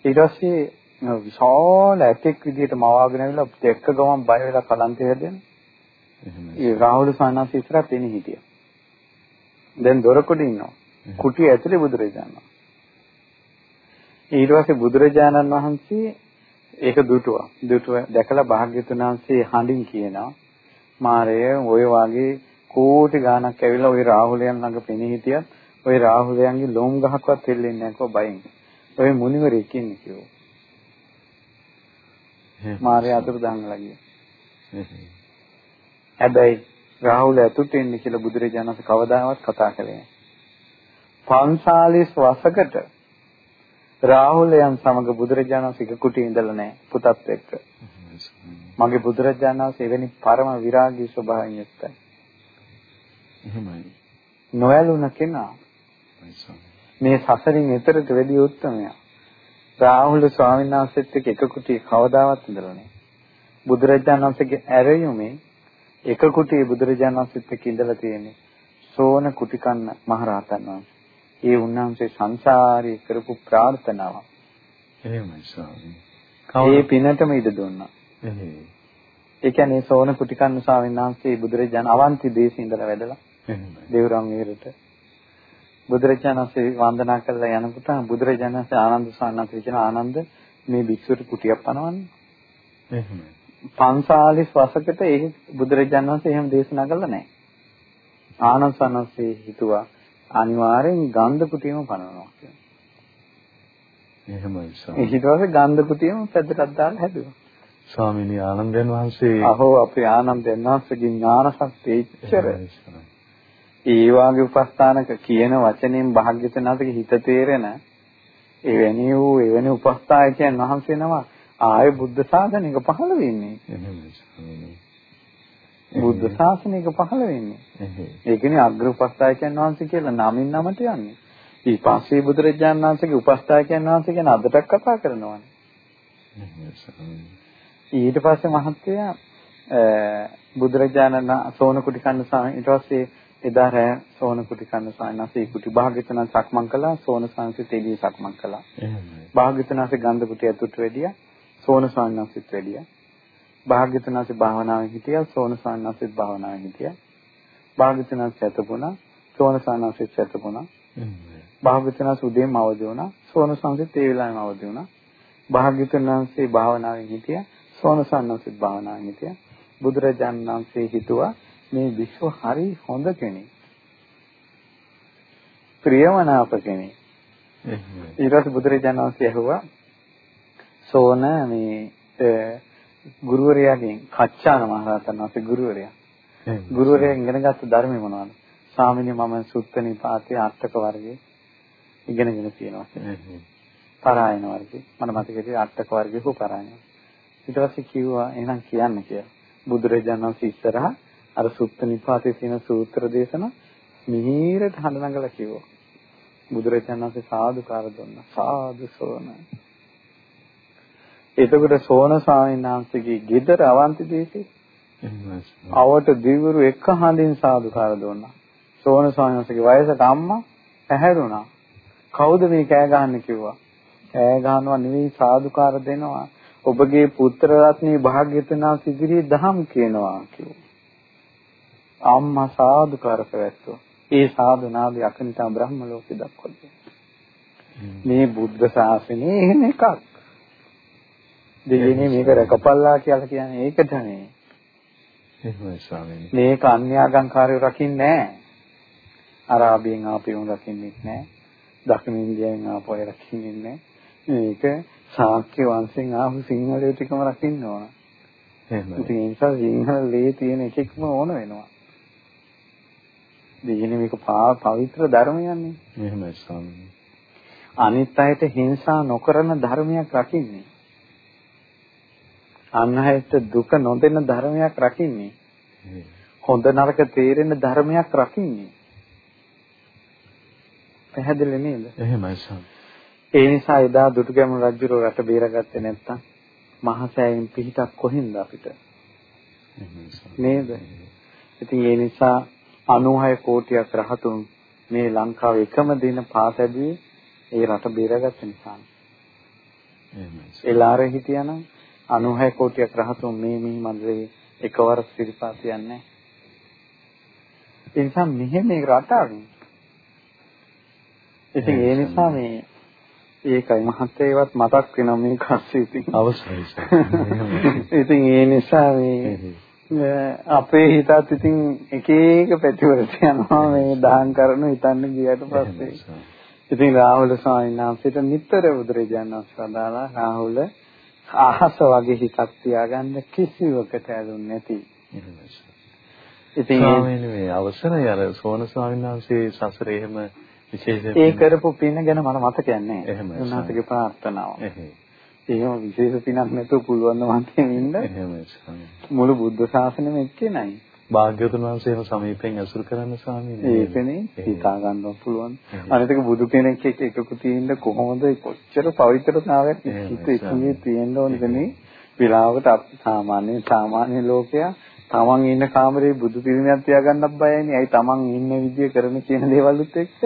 ඊට පස්සේ විශාල ඇතෙක් විදිහට මවාගෙන ඇවිල්ලා දෙක්ක ගමන් බය වෙලා කලන්තය හැදෙන. ඒ රාහුල සානස් ඉස්සරහට එන්නේ හිටියා. දැන් දොරකොඩ ඉන්නවා. කුටිය ඇතුලේ බුදුරජාණන්. ඊට පස්සේ බුදුරජාණන් වහන්සේ ඒක දුටුවා. දුටුව දැකලා භාග්‍යතුන් වහන්සේ හඬින් කියනවා මාරය ඔය වාගේ කෝටි ගාණක් ඇවිල්ලා ওই රාහුලයන් ළඟ පෙනී හිටියත් ওই රාහුලයන්ගේ ලොම් ගහක්වත් දෙල්ලෙන්නේ නැකෝ බයෙන්. ඔය මුනිවරයෙක් ඉන්නේ කිව්වා. මාරය අතුරු දාන්නලා ගියා. හැබැයි රාහුල ඇතුළට එන්නේ කියලා බුදුරජාණන් වහන්සේ කවදාවත් කතා කළේ නැහැ. 45 වසකට රාහුලයන් සමග බුදුරජාණන් වහන්සේ කුටියේ ඉඳලා නැහැ පුතත් එක්ක. මගේ බුදුරජාණන් වහන්සේ එවැනි පරම විරාගී ස්වභාවයෙන් යුක්තයි. එහෙමයි. නොයලුන කෙනා මේ සසරින් එතරට වැඩි උත්තරමයා. රාහුල ස්වාමීන් වහන්සේත් එක්ක එක කුටියේ කවදාවත් ඉඳලා නැහැ. බුදුරජාණන් වහන්සේගේ ඇරයුමේ එක කුටියේ බුදුරජාණන් වහන්සේත් එක්ක ඉඳලා තියෙන්නේ සෝන කුටිකන්න මහරහතන් වහන්සේ. ඒ උන්වහන්සේ සංසාරේ කරපු ප්‍රාර්ථනාව. එහෙමයි ස්වාමී. ඒ පිනටම ඉඩ දුන්නා. ඒ කියන්නේ සෝන කුටිකන්න ස්වාමීන් වහන්සේ බුදුරජාණන් අවන්ති දේශේ ඉඳලා වැඩලා දේවරම් වීරට බුදුරජාණන් වහන්සේ වන්දනා කරලා යනකොට බුදුරජාණන් වහන්සේ ආනන්ද වහන්සේ කියන ආනන්ද මේ භික්ෂුවට කුටියක් පනවන්නේ. එහෙමයි. 45 වසරකට ඒ බුදුරජාණන් වහන්සේ එහෙම දේශනා කළා නැහැ. ආනන්ද ස්වාමීන් වහන්සේ හිතුවා අනිවාර්යෙන් ගන්ධ කුටියම පනවනවා කියලා. එහෙමයි ස්වාමී. ඊට පස්සේ ගන්ධ කුටියම පැත්තට දාලා හැදුවා. ස්වාමීනි ආනන්දයන් වහන්සේ අහෝ අපේ ආනන්දයන් වහන්සේගේ ඥාන ශක්තිය ඉච්ඡර. ඒ වාගේ උපස්ථානක කියන වචනෙන් භාග්‍යවතුන්ගේ හිත තේරෙන එවැනි වූ එවැනි උපස්ථායකයන් වහන්සේ නම ආය බුද්ධ ශාසනයක පහළ වෙන්නේ. බුද්ධ ශාසනයක පහළ වෙන්නේ. ඒ කියන්නේ අග්‍ර උපස්ථායකයන් වහන්සේ කියලා නමින් නමට යන්නේ. ඊට පස්සේ බුදුරජාණන් වහන්සේගේ උපස්ථායකයන් වහන්සේ ගැන අදටත් කතා කරනවානේ. ඊට පස්සේ මහත්තයා බුදුරජාණන් සෝන කුටි කන්න ඊට පස්සේ එදා රෑ සෝන කුටි කන්න සායනසේ කුටි භාග්‍යතුන් සක්මන් කළා සෝන සංසිත එළිය සක්මන් කළා. භාග්‍යතුන්සේ ගන්ධ කුටි ඇතුළට වැඩියා සෝන සංසිත වැඩියා. භාග්‍යතුන්සේ භාවනාවේ හිටියා සෝන සංසිත භාවනාවේ හිටියා. භාග්‍යතුන්සේ ඇතපුණා සෝන සංසිත ඇතපුණා. භාග්‍යතුන්සේ උදේම අවදි වුණා සෝන සංසිත ඒ වෙලාවෙම අවදි වුණා. භාග්‍යතුන්සේ භාවනාවේ හිටියා සෝන සංසිත භාවනාවේ හිටියා. බුදුරජාණන් වහන්සේ හිතුවා මේ විශ්ව හරි හොඳ කෙනෙක්. ප්‍රියමනාප කෙනෙක්. ඊට පස්සේ බුදුරජාණන් වහන්සේ ඇහුවා සෝන මේ ගුරුවරයාගෙන් කච්චාන මහරහතන් වහන්සේ ගුරුවරයා. ගුරුවරයා ඉගෙනගත්තු ධර්මය මොනවද? ස්වාමීනි මම සුත්ත නිපාතයේ අටක වර්ගයේ ඉගෙනගෙන තියෙනවා. පරායන වර්ගයේ. මම මතකයි අටක වර්ගයේ හෝ පරායන. ඊට පස්සේ කිව්වා එහෙනම් කියන්න කියලා. බුදුරජාණන් වහන්සේ ඉස්සරහා අර සුත්ත නිපාතේ තියෙන සූත්‍ර දේශන මිහිරට හඬ නගලා කිව්වා. බුදුරජාණන් වහන්සේ සාදුකාර දුන්නා. සාදු සෝන. එතකොට සෝන ස්වාමීන් වහන්සේගේ ගෙදර අවන්ති දේශේ අවට දිවුරු එක හඳින් සාදුකාර දුන්නා. සෝන ස්වාමීන් වහන්සේගේ වයසට අම්මා පැහැරුණා. කවුද මේ කෑ ගහන්නේ කිව්වා. කෑ ගහනවා නෙවෙයි සාදුකාර දෙනවා. ඔබගේ පුත්‍ර රත්නේ භාග්‍යතුන් වහන්සේ ඉදිරියේ දහම් කියනවා කිව්වා. අම්මා සාදුකාර පැවැත්තුවා. ඒ නාදය අකනිතා බ්‍රහ්ම ලෝකෙ දක්වලා. මේ බුද්ධ ශාසනයේ එහෙම එකක්. දෙයනේ මේක රකපල්ලා කියලා කියන්නේ ඒකට නේ. එහෙමයි ස්වාමීනි. මේක අන්‍යාගම්කාරයෝ රකින්නේ නැහැ. අරාබියෙන් ආපියුන් රකින්නේ නැහැ. දකුණු ඉන්දියාවෙන් ආපු අය රකින්නේ නැහැ. මේක ශාක්‍ය වංශෙන් ආපු සිංහලයෝ ටිකම රකින්න ඕන. එහෙමයි. ඉතින් ඒ නිසා සිංහල ලේ තියෙන එකෙක්ම ඕන වෙනවා. දෙයනේ මේක පවිත්‍ර ධර්මයන්නේ. එහෙමයි ස්වාමීනි. අනිත් අයට හිංසා නොකරන ධර්මයක් රකින්නේ. අන් අයට දුක නොදෙන ධර්මයක් රකින්නේ. හොඳ නරක තේරෙන ධර්මයක් රකින්නේ. පැහැදිලි නේද? එහෙමයි ස්වාමී. ඒ නිසා එදා දුටුගැමුණු රජුරෝ රට බේරගත්තේ නැත්තම් මහසෑයින් පිහිටක් කොහෙන්ද අපිට? නේද? ඉතින් ඒ නිසා 96 කෝටියක් රහතුන් මේ ලංකාවේ එකම දින පාසැදුවේ ඒ රට බේරගත්ත නිසා. එලාර හිටියානම් 96 කෝටියක් රහතුන් මේ මිහි මන්දරේ එකවර සිරිපාත යන්නේ. ඒ නිසා මෙහෙම මේ රටාවෙන්. ඉතින් ඒ නිසා මේ ඒකයි මහත්තයවත් මතක් වෙනවා මේ කස්සේ ඉතින් අවශ්‍යයි. ඉතින් ඒ නිසා මේ අපේ හිතත් ඉතින් එක එක පැතිවලට යනවා මේ දාන් කරන හිතන්න ගියට පස්සේ. ඉතින් රාහුල ස්වාමීන් වහන්සේට නිතර බුදුරජාණන් වහන්සේ වදාලා රාහුල ආහස වගේ හිතක් තියාගන්න කිසිවකට ඇලුන්නේ නැති. ඉතින් මේ අවසරයි අර සෝන ස්වාමීන් වහන්සේ සසරේ එහෙම විශේෂයෙන් ඒ කරපු පින ගැන මට මතකයක් නැහැ. උන්වහන්සේගේ ප්‍රාර්ථනාව. එහෙම විශේෂ පිනක් නැතුව පුළුවන් අන්තිම ඉන්න. එහෙමයි. මුළු බුද්ධ ශාසනයම එක්කේ නයි. භාග්‍යවතුන් වහන්සේම සමීපයෙන් ඇසුරු කරන්න ස්වාමීන් වහන්සේ. ඒකනේ හිතා ගන්න පුළුවන්. අනිත් එක බුදු කෙනෙක් එක්ක එකතු තියෙන්න කොහොමද කොච්චර පවිත්‍රතාවයක් හිත ඉක්මනේ තියෙන්න ඕනද නේ? විලාවකට සාමාන්‍ය සාමාන්‍ය ලෝකයා තමන් ඉන්න කාමරේ බුදු පිළිමයක් තියාගන්නත් බයයිනේ. ඇයි තමන් ඉන්න විදිය කරන කියන දේවලුත් එක්ක?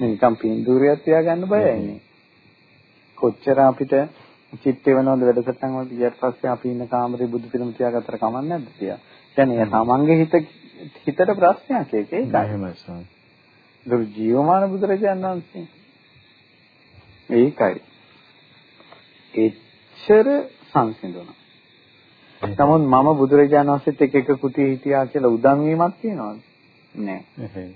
නිකන් පින්දූරයක් තියාගන්න බයයිනේ. කොච්චර අපිට චිත්ත වෙනවද වැඩසටහන් වලට ගියට පස්සේ අපි ඉන්න කාමරේ බුදු පිළිම තියාගත්තට කමක් නැද්ද කියලා. කියන්නේ තමන්ගේ හිත හිතට ප්‍රශ්නයක් ඒක ඒකයි. එහෙමයි සාරා. ඒක ජීවමාන බුදුරජාණන් වහන්සේ. ඒකයි. එච්චර සංසිඳුණා. නමුත් මම බුදුරජාණන් වහන්සේත් එක එක කුටියේ හිටියා කියලා උදන් වීමක් තියනවද? නෑ.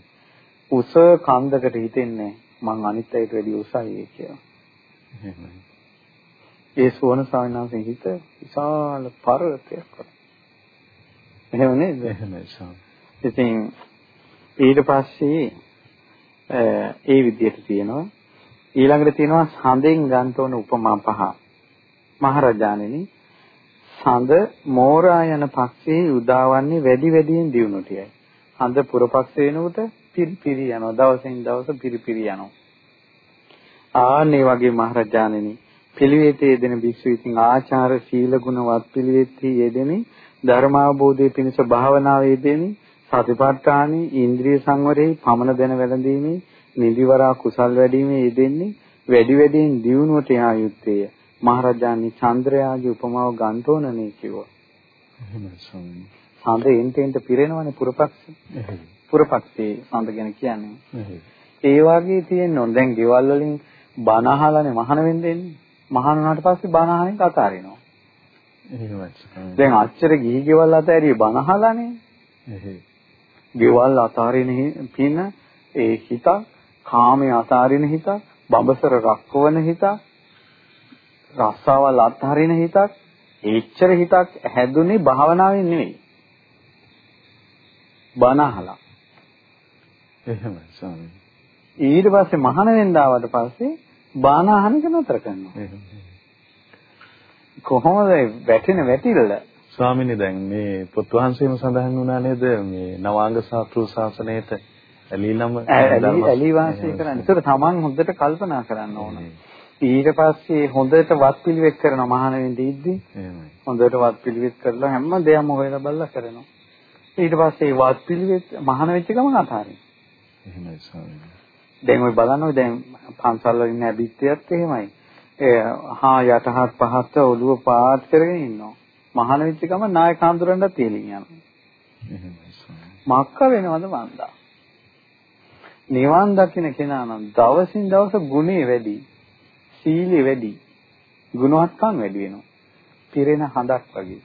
උස කන්දකට හිතෙන්නේ මං අනිත් අයට වැඩිය උසයි කියලා. ඒ සෝන ස්වාමීන් වහන්සේ හිත විශාල පර්වතයක් වගේ. එහෙම නේද? එහෙමයි ස්වාමී. ඉතින් ඊට පස්සේ ඒ විදිහට තියෙනවා ඊළඟට තියෙනවා හඳෙන් ගන්න ඕන උපමා පහ. මහරජාණෙනි සඳ මෝරා යන පක්ෂේ උදාවන්නේ වැඩි වැඩියෙන් දියුණුටියයි. හඳ පුරපක්ෂ වෙනකොට පිරිපිරි යනවා. දවසින් දවස පිරිපිරි යනවා. ආන්නේ වගේ මහරජාණෙනි පිළිවෙතේ යෙදෙන භික්ෂු විසින් ආචාර සීල ගුණ වත් පිළිවෙත්හි යෙදෙමින් ධර්මාවබෝධයේ පිණිස භාවනාවේ යෙදෙමින් සතිපට්ඨානෙ ඉන්ද්‍රිය සංවරයේ පමන දැන වැළඳීමේ නිදිවරා කුසල් වැඩිීමේ යෙදෙන්නේ වැඩි වැඩියෙන් දියුණුවට යා යුත්තේය. මහරජාණන් චන්ද්‍රයාගේ උපමාව ගන්න ඕනනේ කිව්වා. එහෙමයි ස්වාමීනි. සඳ එන්ටෙන්ට පිරෙනවනේ පුරපක්ෂ. පුරපක්ෂේ සඳ ගැන කියන්නේ. ඒ වගේ තියෙන්න ඕන. දැන් ගෙවල් වලින් බණ අහලානේ මහාන වෙන්නේ. මහාන වුණාට පස්සේ බණ අහන එක අතාරිනවා. එහෙමයි. දැන් අච්චර ගිහි ගෙවල් අතෑරිය බණ අහලානේ. එහෙයි. ගෙවල් අතාරින පින ඒ හිත කාමයේ අතාරින හිත බඹසර රක්කවන හිත රස්සාවල් අත්හරින හිතක් එච්චර හිතක් හැදුනේ භාවනාවෙන් නෙවෙයි. බණ අහලා. එහෙමයි ස්වාමී. ඊට පස්සේ මහාන වෙන්න ආවට පස්සේ බණ අහන එක නතර කරනවා. කොහොමද වැටෙන වැටිල්ල? ස්වාමීනි දැන් මේ පොත් වහන්සේම සඳහන් වුණා නේද මේ නවාංග සාත්‍රු ශාසනයේත ඇලීලම ඇලී වාසය කරන්න. ඒතර තමන් හොඳට කල්පනා කරන්න ඕන. ඊට පස්සේ හොඳට වත් පිළිවෙත් කරන මහාන වෙන්න ඉද්දි හොඳට වත් පිළිවෙත් කරලා හැම දෙයක්ම හොයලා බලලා කරනවා. ඊට පස්සේ වත් පිළිවෙත් මහාන වෙච්ච ගමන් අතාරිනවා. එහෙමයි ස්වාමීනි. දැන් ඔය බලන්න ඔය දැන් පන්සල් වල ඉන්න ඇබිත්තියත් එහෙමයි. ඒ හා යටහත් පහත් ඔළුව පාත් කරගෙන ඉන්නවා. මහාන වෙච්ච ගමන් නායක හඳුරන්නත් තේලින් යනවා. මක්ක වෙනවද මන්දා? නිවන් දකින්න කෙනා නම් දවසින් දවස ගුණේ වැඩි, සීලෙ වැඩි, ගුණවත්කම් වැඩි වෙනවා. පිරෙන හඳක් වගේ.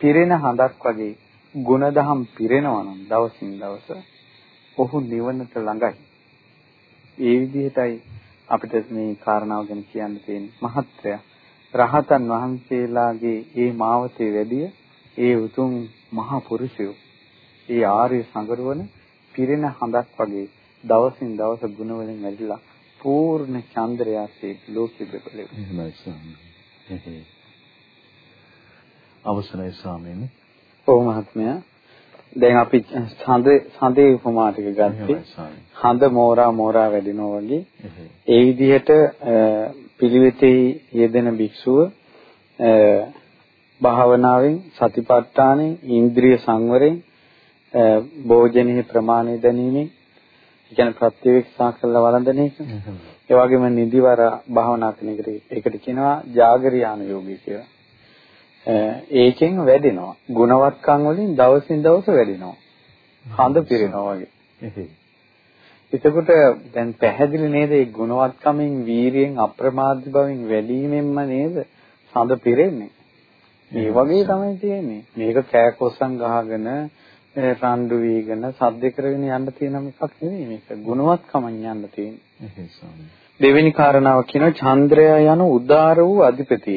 පිරෙන හඳක් වගේ ගුණදහම් පිරෙනවා නම් දවසින් දවස ඔහු නිවනට ළඟයි. ඒ විදිහටයි අපිට මේ කාරණාව ගැන කියන්න තියෙන්නේ. මහත්ය රහතන් වහන්සේලාගේ ඒ මාවතේ වැඩිය ඒ උතුම් මහා පුරුෂයෝ ඒ ආර්ය සංගරුවන පිරෙන හඳක් වගේ දවසින් දවස ගුණ වලින් වැඩිලා පූර්ණ චන්ද්‍රයාසේ ලෝකෙ බෙදලේ. එහෙමයි ස්වාමීනි. අවසරයි ස්වාමීනි. ඔව් මහත්මයා. දැන් අපි හඳ හඳේ උපමා ටික ගත්තේ. හඳ මෝරා මෝරා වැඩිනවා වගේ. ඒ විදිහට පිළිවෙතේ යෙදෙන භික්ෂුව භාවනාවෙන් සතිපට්ඨානෙ ඉන්ද්‍රිය සංවරයෙන් භෝජනයේ ප්‍රමාණය දැනීමෙන් කියන්නේ ප්‍රත්‍යවේක්ෂා කරලා වළඳන එක. ඒ වගේම නිදිවර භාවනා කරන එකට ඒකට කියනවා జాగරියාන යෝගී කියලා. ඒකෙන් වැඩෙනවා. ගුණවත්කම් වලින් දවසින් දවස වැඩෙනවා. හඳ පිරෙනවා වගේ. එතකොට දැන් පැහැදිලි නේද මේ ගුණවත්කමින් වීරියෙන් අප්‍රමාදී බවින් වැඩිවීමෙන්ම නේද සඳ පිරෙන්නේ. මේ වගේ තමයි තියෙන්නේ. මේක කෑකොස්සන් ගහගෙන රණ්ඩු වීගෙන සද්ද කරගෙන යන්න තියෙන එකක් නෙවෙයි මේක ගුණවත්කමෙන් යන්න තියෙන්නේ. දෙවෙනි කාරණාව කියනවා චන්ද්‍රය යන උදාර වූ අධිපති.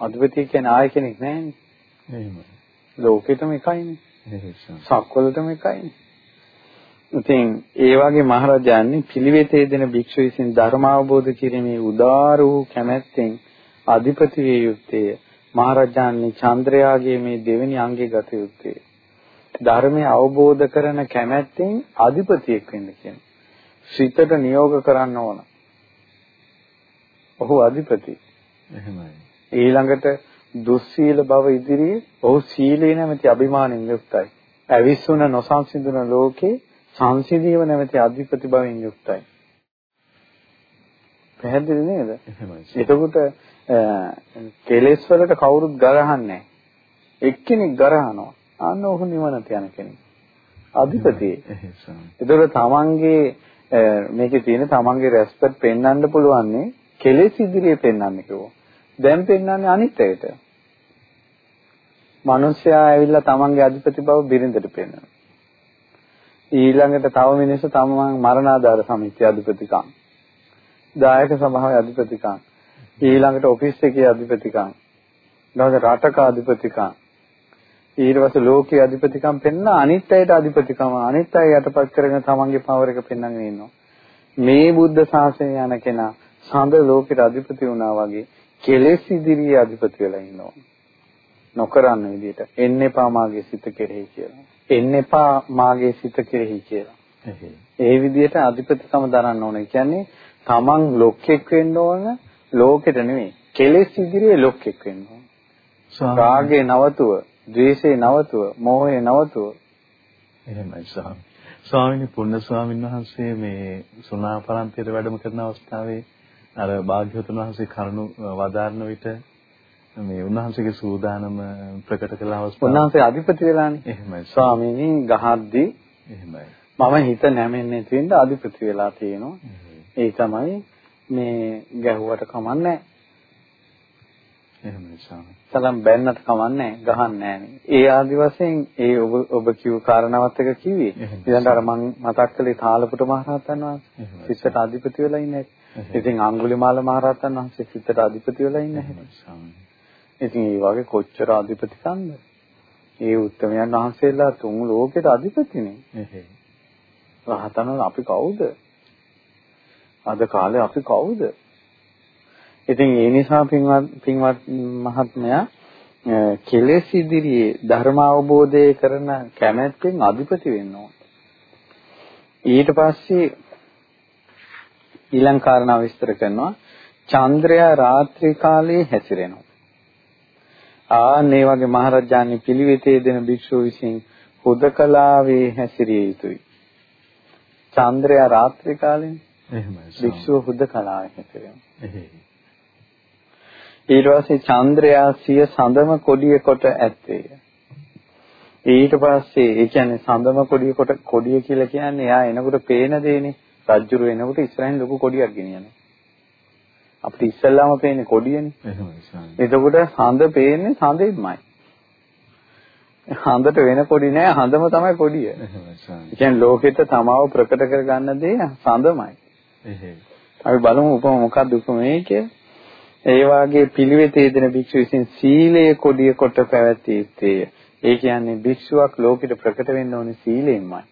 අධිපති කියන්නේ ආය කෙනෙක් නෑනේ. එහෙමයි. ලෝකෙටම එකයිනේ. සක්වලටම එකයිනේ. ඉතින් ඒ වගේ මහරජාණන් පිළිවෙතේ දෙන භික්ෂු විසින් ධර්ම අවබෝධ කිරීමේ උදාර වූ කැමැත්තෙන් අධිපති වේ යුත්තේ මහරජාණන් චන්ද්‍රයාගේ මේ දෙවෙනි අංගයේ ගත යුත්තේ ධර්මය අවබෝධ කරන කැමැත්තෙන් අධිපතියෙක් වෙන්න කියන. සිතට නියෝග කරන්න ඕන. ඔහු අධිපති. එහෙමයි. ඊළඟට දුස්සීල බව ඉදිරියේ ඔහු සීලේ නැමැති අභිමාණයෙන් යුක්තයි. ඇවිස්සුන නොසංසිඳුන ලෝකේ සංසිඳීම නැමැති අධිපති බවෙන් යුක්තයි. පැහැදිලි නේද? එතකොට කෙලෙස් වලට කවුරුත් ගරහන්නේ නැහැ. එක්කෙනෙක් ගරහනවා. අන්න ඔහු නිවනට යන කෙනෙක්. අධිපති. ඒතකොට තමන්ගේ මේකේ තියෙන තමන්ගේ රෙස්පෙක්ට් පෙන්වන්න පුළුවන්නේ කෙලෙස් ඉදිරියේ පෙන්වන්න කිව්වා. දැන් පෙන්වන්නේ අනිත් අයට. මිනිස්සයා ඇවිල්ලා තමන්ගේ අධිපති බව බිරිඳට පෙන්වනවා. ඊළඟට තව මිනිස්සු තමන් මරණාධාර සමිතිය අධිපතිකම්. දායක සභාවේ අධිපතිකම්. ඊළඟට ඔෆිස් එකේ අධිපතිකම්. ඊළඟට රටක අධිපතිකම්. ඊට පස්සේ ලෝකයේ අධිපතිකම් පෙන්න අනිත් අයට අධිපතිකම අනිත් අය යටපත් කරගෙන තමන්ගේ පවර එක පෙන්වගෙන ඉන්නවා. මේ බුද්ධ ශාසනය යන කෙනා සඳ ලෝකෙට අධිපති වුණා වගේ කෙලෙස් ඉදිරියේ අධිපති වෙලා ඉන්නවා. නොකරන්න විදිහට එන්න එපා මාගේ සිත කෙරෙහි කියලා. එන්න එපා මාගේ සිත කෙරෙහි කියලා. ඒ විදිහට අධිපතිකම දරන්න ඕනේ. කියන්නේ තමන් ලොක්ෙක් වෙන්න ඕන ලෝකෙට නෙමෙයි. කෙලෙස් ඉදිරියේ ලොක්ෙක් වෙන්න ඕන. රාගේ නවතුව, ද්වේෂේ නවතුව, මෝහේ නවතුව. එහෙමයි ස්වාමී. ස්වාමීනි පුණ්‍ය ස්වාමීන් වහන්සේ මේ සුණාපරන්තියට වැඩම කරන අවස්ථාවේ අර භාග්‍යවතුන් වහන්සේ කරුණු වදාරන විට මේ උන්වහන්සේගේ සූදානම ප්‍රකට කළ අවස්ථාව. උන්වහන්සේ අධිපති වෙලානේ. එහෙමයි. ස්වාමීනි ගහද්දි එහෙමයි. මම හිත නැමෙන්නේ තියෙන අධිපති වෙලා තියෙනවා. ඒ තමයි මේ ගැහුවට කමන්නේ එහෙමයි ස්වාමී. සලම් බැන්නට කමන්නේ ගහන්නේ ඒ ආදි වශයෙන් ඒ ඔබ ඔබ කිව් කාරණාවත් එක කිව්වේ. ඊළඟට අර මම මතක් කළේ තාලපුට මහරහතන් වහන්සේ. සිතට අධිපති වෙලා ඉන්නේ. ඉතින් අඟුලිමාල මහරහතන් වහන්සේ සිතට අධිපති වෙලා ඉන්නේ. ඉතින් ඒ වගේ කොච්චර අධිපතිකම්ද? ඒ උත්තමයන් වහන්සේලා තුන් ලෝකෙට අධිපතිනේ. රහතන් අපි කවුද? අද කාලේ අපි කවුද? ඉතින් ඒ නිසා පින්වත් පින්වත් මහත්මයා කෙලෙස් ඉදිරියේ ධර්ම අවබෝධය කරන කැමැත්තෙන් අධිපති වෙන්න ඕන. ඊට පස්සේ ඊළඟ කාරණා විස්තර කරනවා චන්ද්‍රයා රාත්‍රී කාලයේ හැසිරෙනවා. ආන් මේ වගේ මහරජාණන් පිළිවෙතේ දෙන භික්ෂුව විසින් හුදකලාවේ හැසිරිය යුතුයි. චන්ද්‍රයා රාත්‍රී කාලේ එහෙමයි. භික්ෂුව හුදකලාවේ හැසිරෙනවා. ඊට පස්සේ චන්ද්‍රයා සිය සඳම කොඩිය කොට ඇත්තේය. ඊට පස්සේ ඒ කියන්නේ සඳම කොඩිය කොට කොඩිය කියලා කියන්නේ එයා එනකොට පේන දෙන්නේ. රජ්ජුරු එනකොට ඉස්සරහින් ලොකු කොඩියක් ගෙනියනවා. අපිට ඉස්සෙල්ලාම පේන්නේ කොඩියනේ. එහෙමයි. එතකොට හඳ පේන්නේ හඳෙන්මයි. හඳට වෙන කොඩි නෑ හඳම තමයි. එහෙමයි. ඒ කියන්නේ ලෝකෙට තමාව ප්‍රකට කරගන්න දේ හඳමයි. අපි බලමු උපම මොකක්ද උපමේ කියලා. ඒ වාගේ පිළිවෙතේ දෙන භික්ෂු විසින් සීලයේ කොඩිය කොට යුත්තේය. ඒ කියන්නේ භික්ෂුවක් ලෝකෙට ප්‍රකට වෙන්න ඕනේ සීලයෙන්මයි.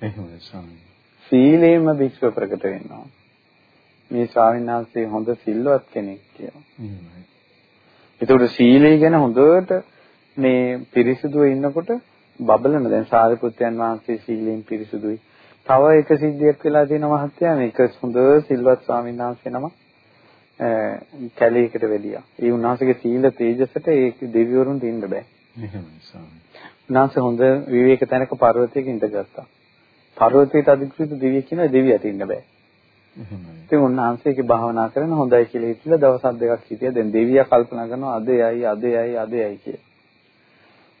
එහෙමයි ස්වාමී. සීලයෙන්ම භික්ෂුව ප්‍රකට වෙනවා. මේ ස්වාමීන් වහන්සේ හොඳ සිල්වත් කෙනෙක් කියලා. එහෙමයි. ඒතකොට සීලය ගැන හොඳට මේ පිරිසුදුව ඉන්නකොට බබලන දැන් සාරිපුත්යන් වහන්සේ සීලයෙන් පිරිසුදුයි. තව එක සිද්ධියක් වෙලා තියෙනවා මහත්තයා මේක හොඳ සිල්වත් ස්වාමීන් වහන්සේ නමක් කැලේකට වෙලියා. ඒ උන්වහන්සේගේ සීල තේජසට ඒ දෙවිවරුන්ට ඉන්න බෑ. එහෙමයි ස්වාමී. උන්වහන්සේ හොඳ විවේක තැනක පර්වතයක ඉඳගත්තා. පර්වතයට අධිකෘත දෙවියෙක් කියන දෙවියට ඉන්න බෑ. එහෙමයි. ඉතින් උන්වහන්සේගේ භාවනා කරන හොඳයි කියලා හිතලා දවස් දෙකක් හිටියා. දැන් දෙවියා කල්පනා කරනවා අද යයි අද යයි අද යයි කියලා.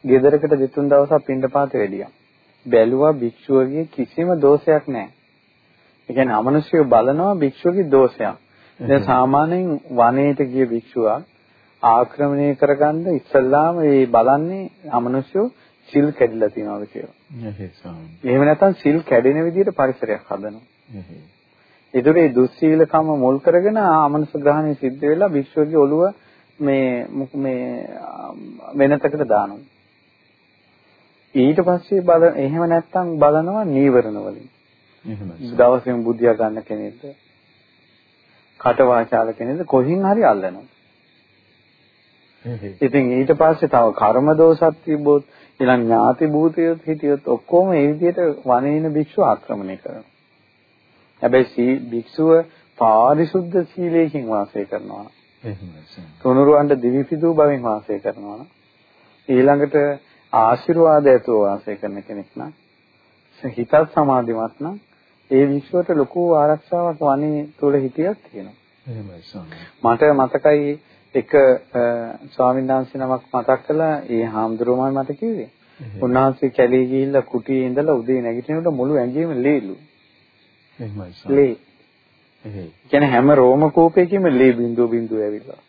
ගෙදරකට දෙතුන් දවසක් පින්ඩපාත වෙලියා. බැලුවා භික්ෂුවගේ කිසිම දෝෂයක් නැහැ. ඒ කියන්නේ අමනුෂ්‍යව බලනවා භික්ෂුවගේ දෝෂයක්. දැන් සාමාන්‍යයෙන් වනයේට ගිය භික්ෂුවක් ආක්‍රමණය කරගන්න ඉස්සල්ලාම ඒ බලන්නේ අමනුෂ්‍යෝ සිල් කැඩිලා තියනවාද කියලා. එහෙම නැත්නම් සිල් කැඩෙන විදිහට පරිසරයක් හදනවා. ඒතරේ දුස්සීලකම මුල් කරගෙන ආමනස ග්‍රහණය සිද්ධ වෙලා භික්ෂුවගේ ඔළුව මේ මේ වෙනතකට දානවා. ඊට පස්සේ බල එහෙම නැත්නම් බලනවා නීවරණ වලින්. එහෙමයි. දවසෙම බුද්ධිය ගන්න කෙනෙක්ද? කටවාචාල කෙනෙක්ද කොහින් හරි අල්ලනවා. ඉතින් ඊට පස්සේ තව කර්ම දෝෂත් තිබ්බොත් ඊළඟ ඥාති භූතයොත් හිටියොත් ඔක්කොම ඒ විදිහට වනේන භික්ෂුව ආක්‍රමණය කරනවා. හැබැයි භික්ෂුව පාරිශුද්ධ සීලයෙන් වාසය කරනවා. එහෙමයි. තුනුරුවන්ට දිවිසිදු බවින් වාසය කරනවා. ඊළඟට ආශිර්වාද ඇතුව වාසය කරන කෙනෙක් නම් හිතත් සමාධිමත් නම් ඒ විශ්වයට ලොකු ආරක්ෂාවක් වනේ තුල හිටියක් තියෙනවා. මට මතකයි එක ස්වාමීන් වහන්සේ නමක් මතක් කළා ඒ හාමුදුරුවෝමයි මට කිව්වේ. උන්වහන්සේ කැලේ ගිහිල්ලා කුටියේ ඉඳලා උදේ නැගිටිනකොට මුළු ඇඟේම ලේලු. එහෙමයි ස්වාමී. ලේ. එහෙයි. කියන්නේ හැම රෝම කූපයකින්ම ලේ බිඳුව බිඳුව ඇවිල්ලා.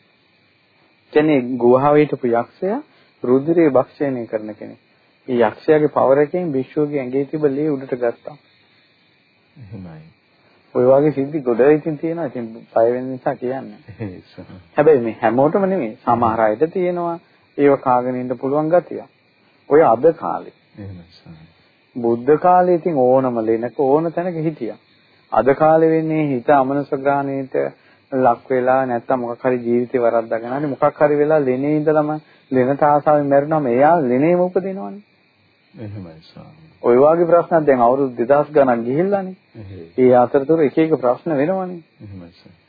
කියන්නේ ගුහාවේ හිටපු යක්ෂයා රුධිරේ භක්ෂණය කරන කෙනෙක්. ඒ යක්ෂයාගේ පවර එකෙන් විශ්වගේ ඇඟේ තිබ්බ ලේ උඩට ගත්තා. එහෙමයි. ඔය වගේ සිද්ධි ගොඩ ඉතින් තියෙනවා. ඉතින් පය වෙන නිසා කියන්නේ. හැබැයි මේ හැමෝටම නෙමෙයි. සමහර අයට තියෙනවා ඒව කාගෙන ඉන්න පුළුවන් ගතිය. ඔය අද කාලේ. බුද්ධ කාලේ ඉතින් ඕනම ලෙනක ඕන තැනක හිටියා. අද කාලේ වෙන්නේ හිත අමනස ග්‍රහණයට ලක් වෙලා නැත්තම් මොකක් හරි ජීවිතේ වරද්දාගෙන හරි මොකක් හරි වෙලා ලෙනේ ඉඳලම ලෙනට ආසාවෙන් මැරුණාම එයා ලෙනේම උපදිනවනේ. එහෙමයි ස්වාමී. ඔය වගේ ප්‍රශ්න දැන් අවුරුදු 2000 ගණන් ගිහිල්ලානේ. ඒ අතරතුර එක එක ප්‍රශ්න වෙනවනේ. එහෙමයි ස්වාමී.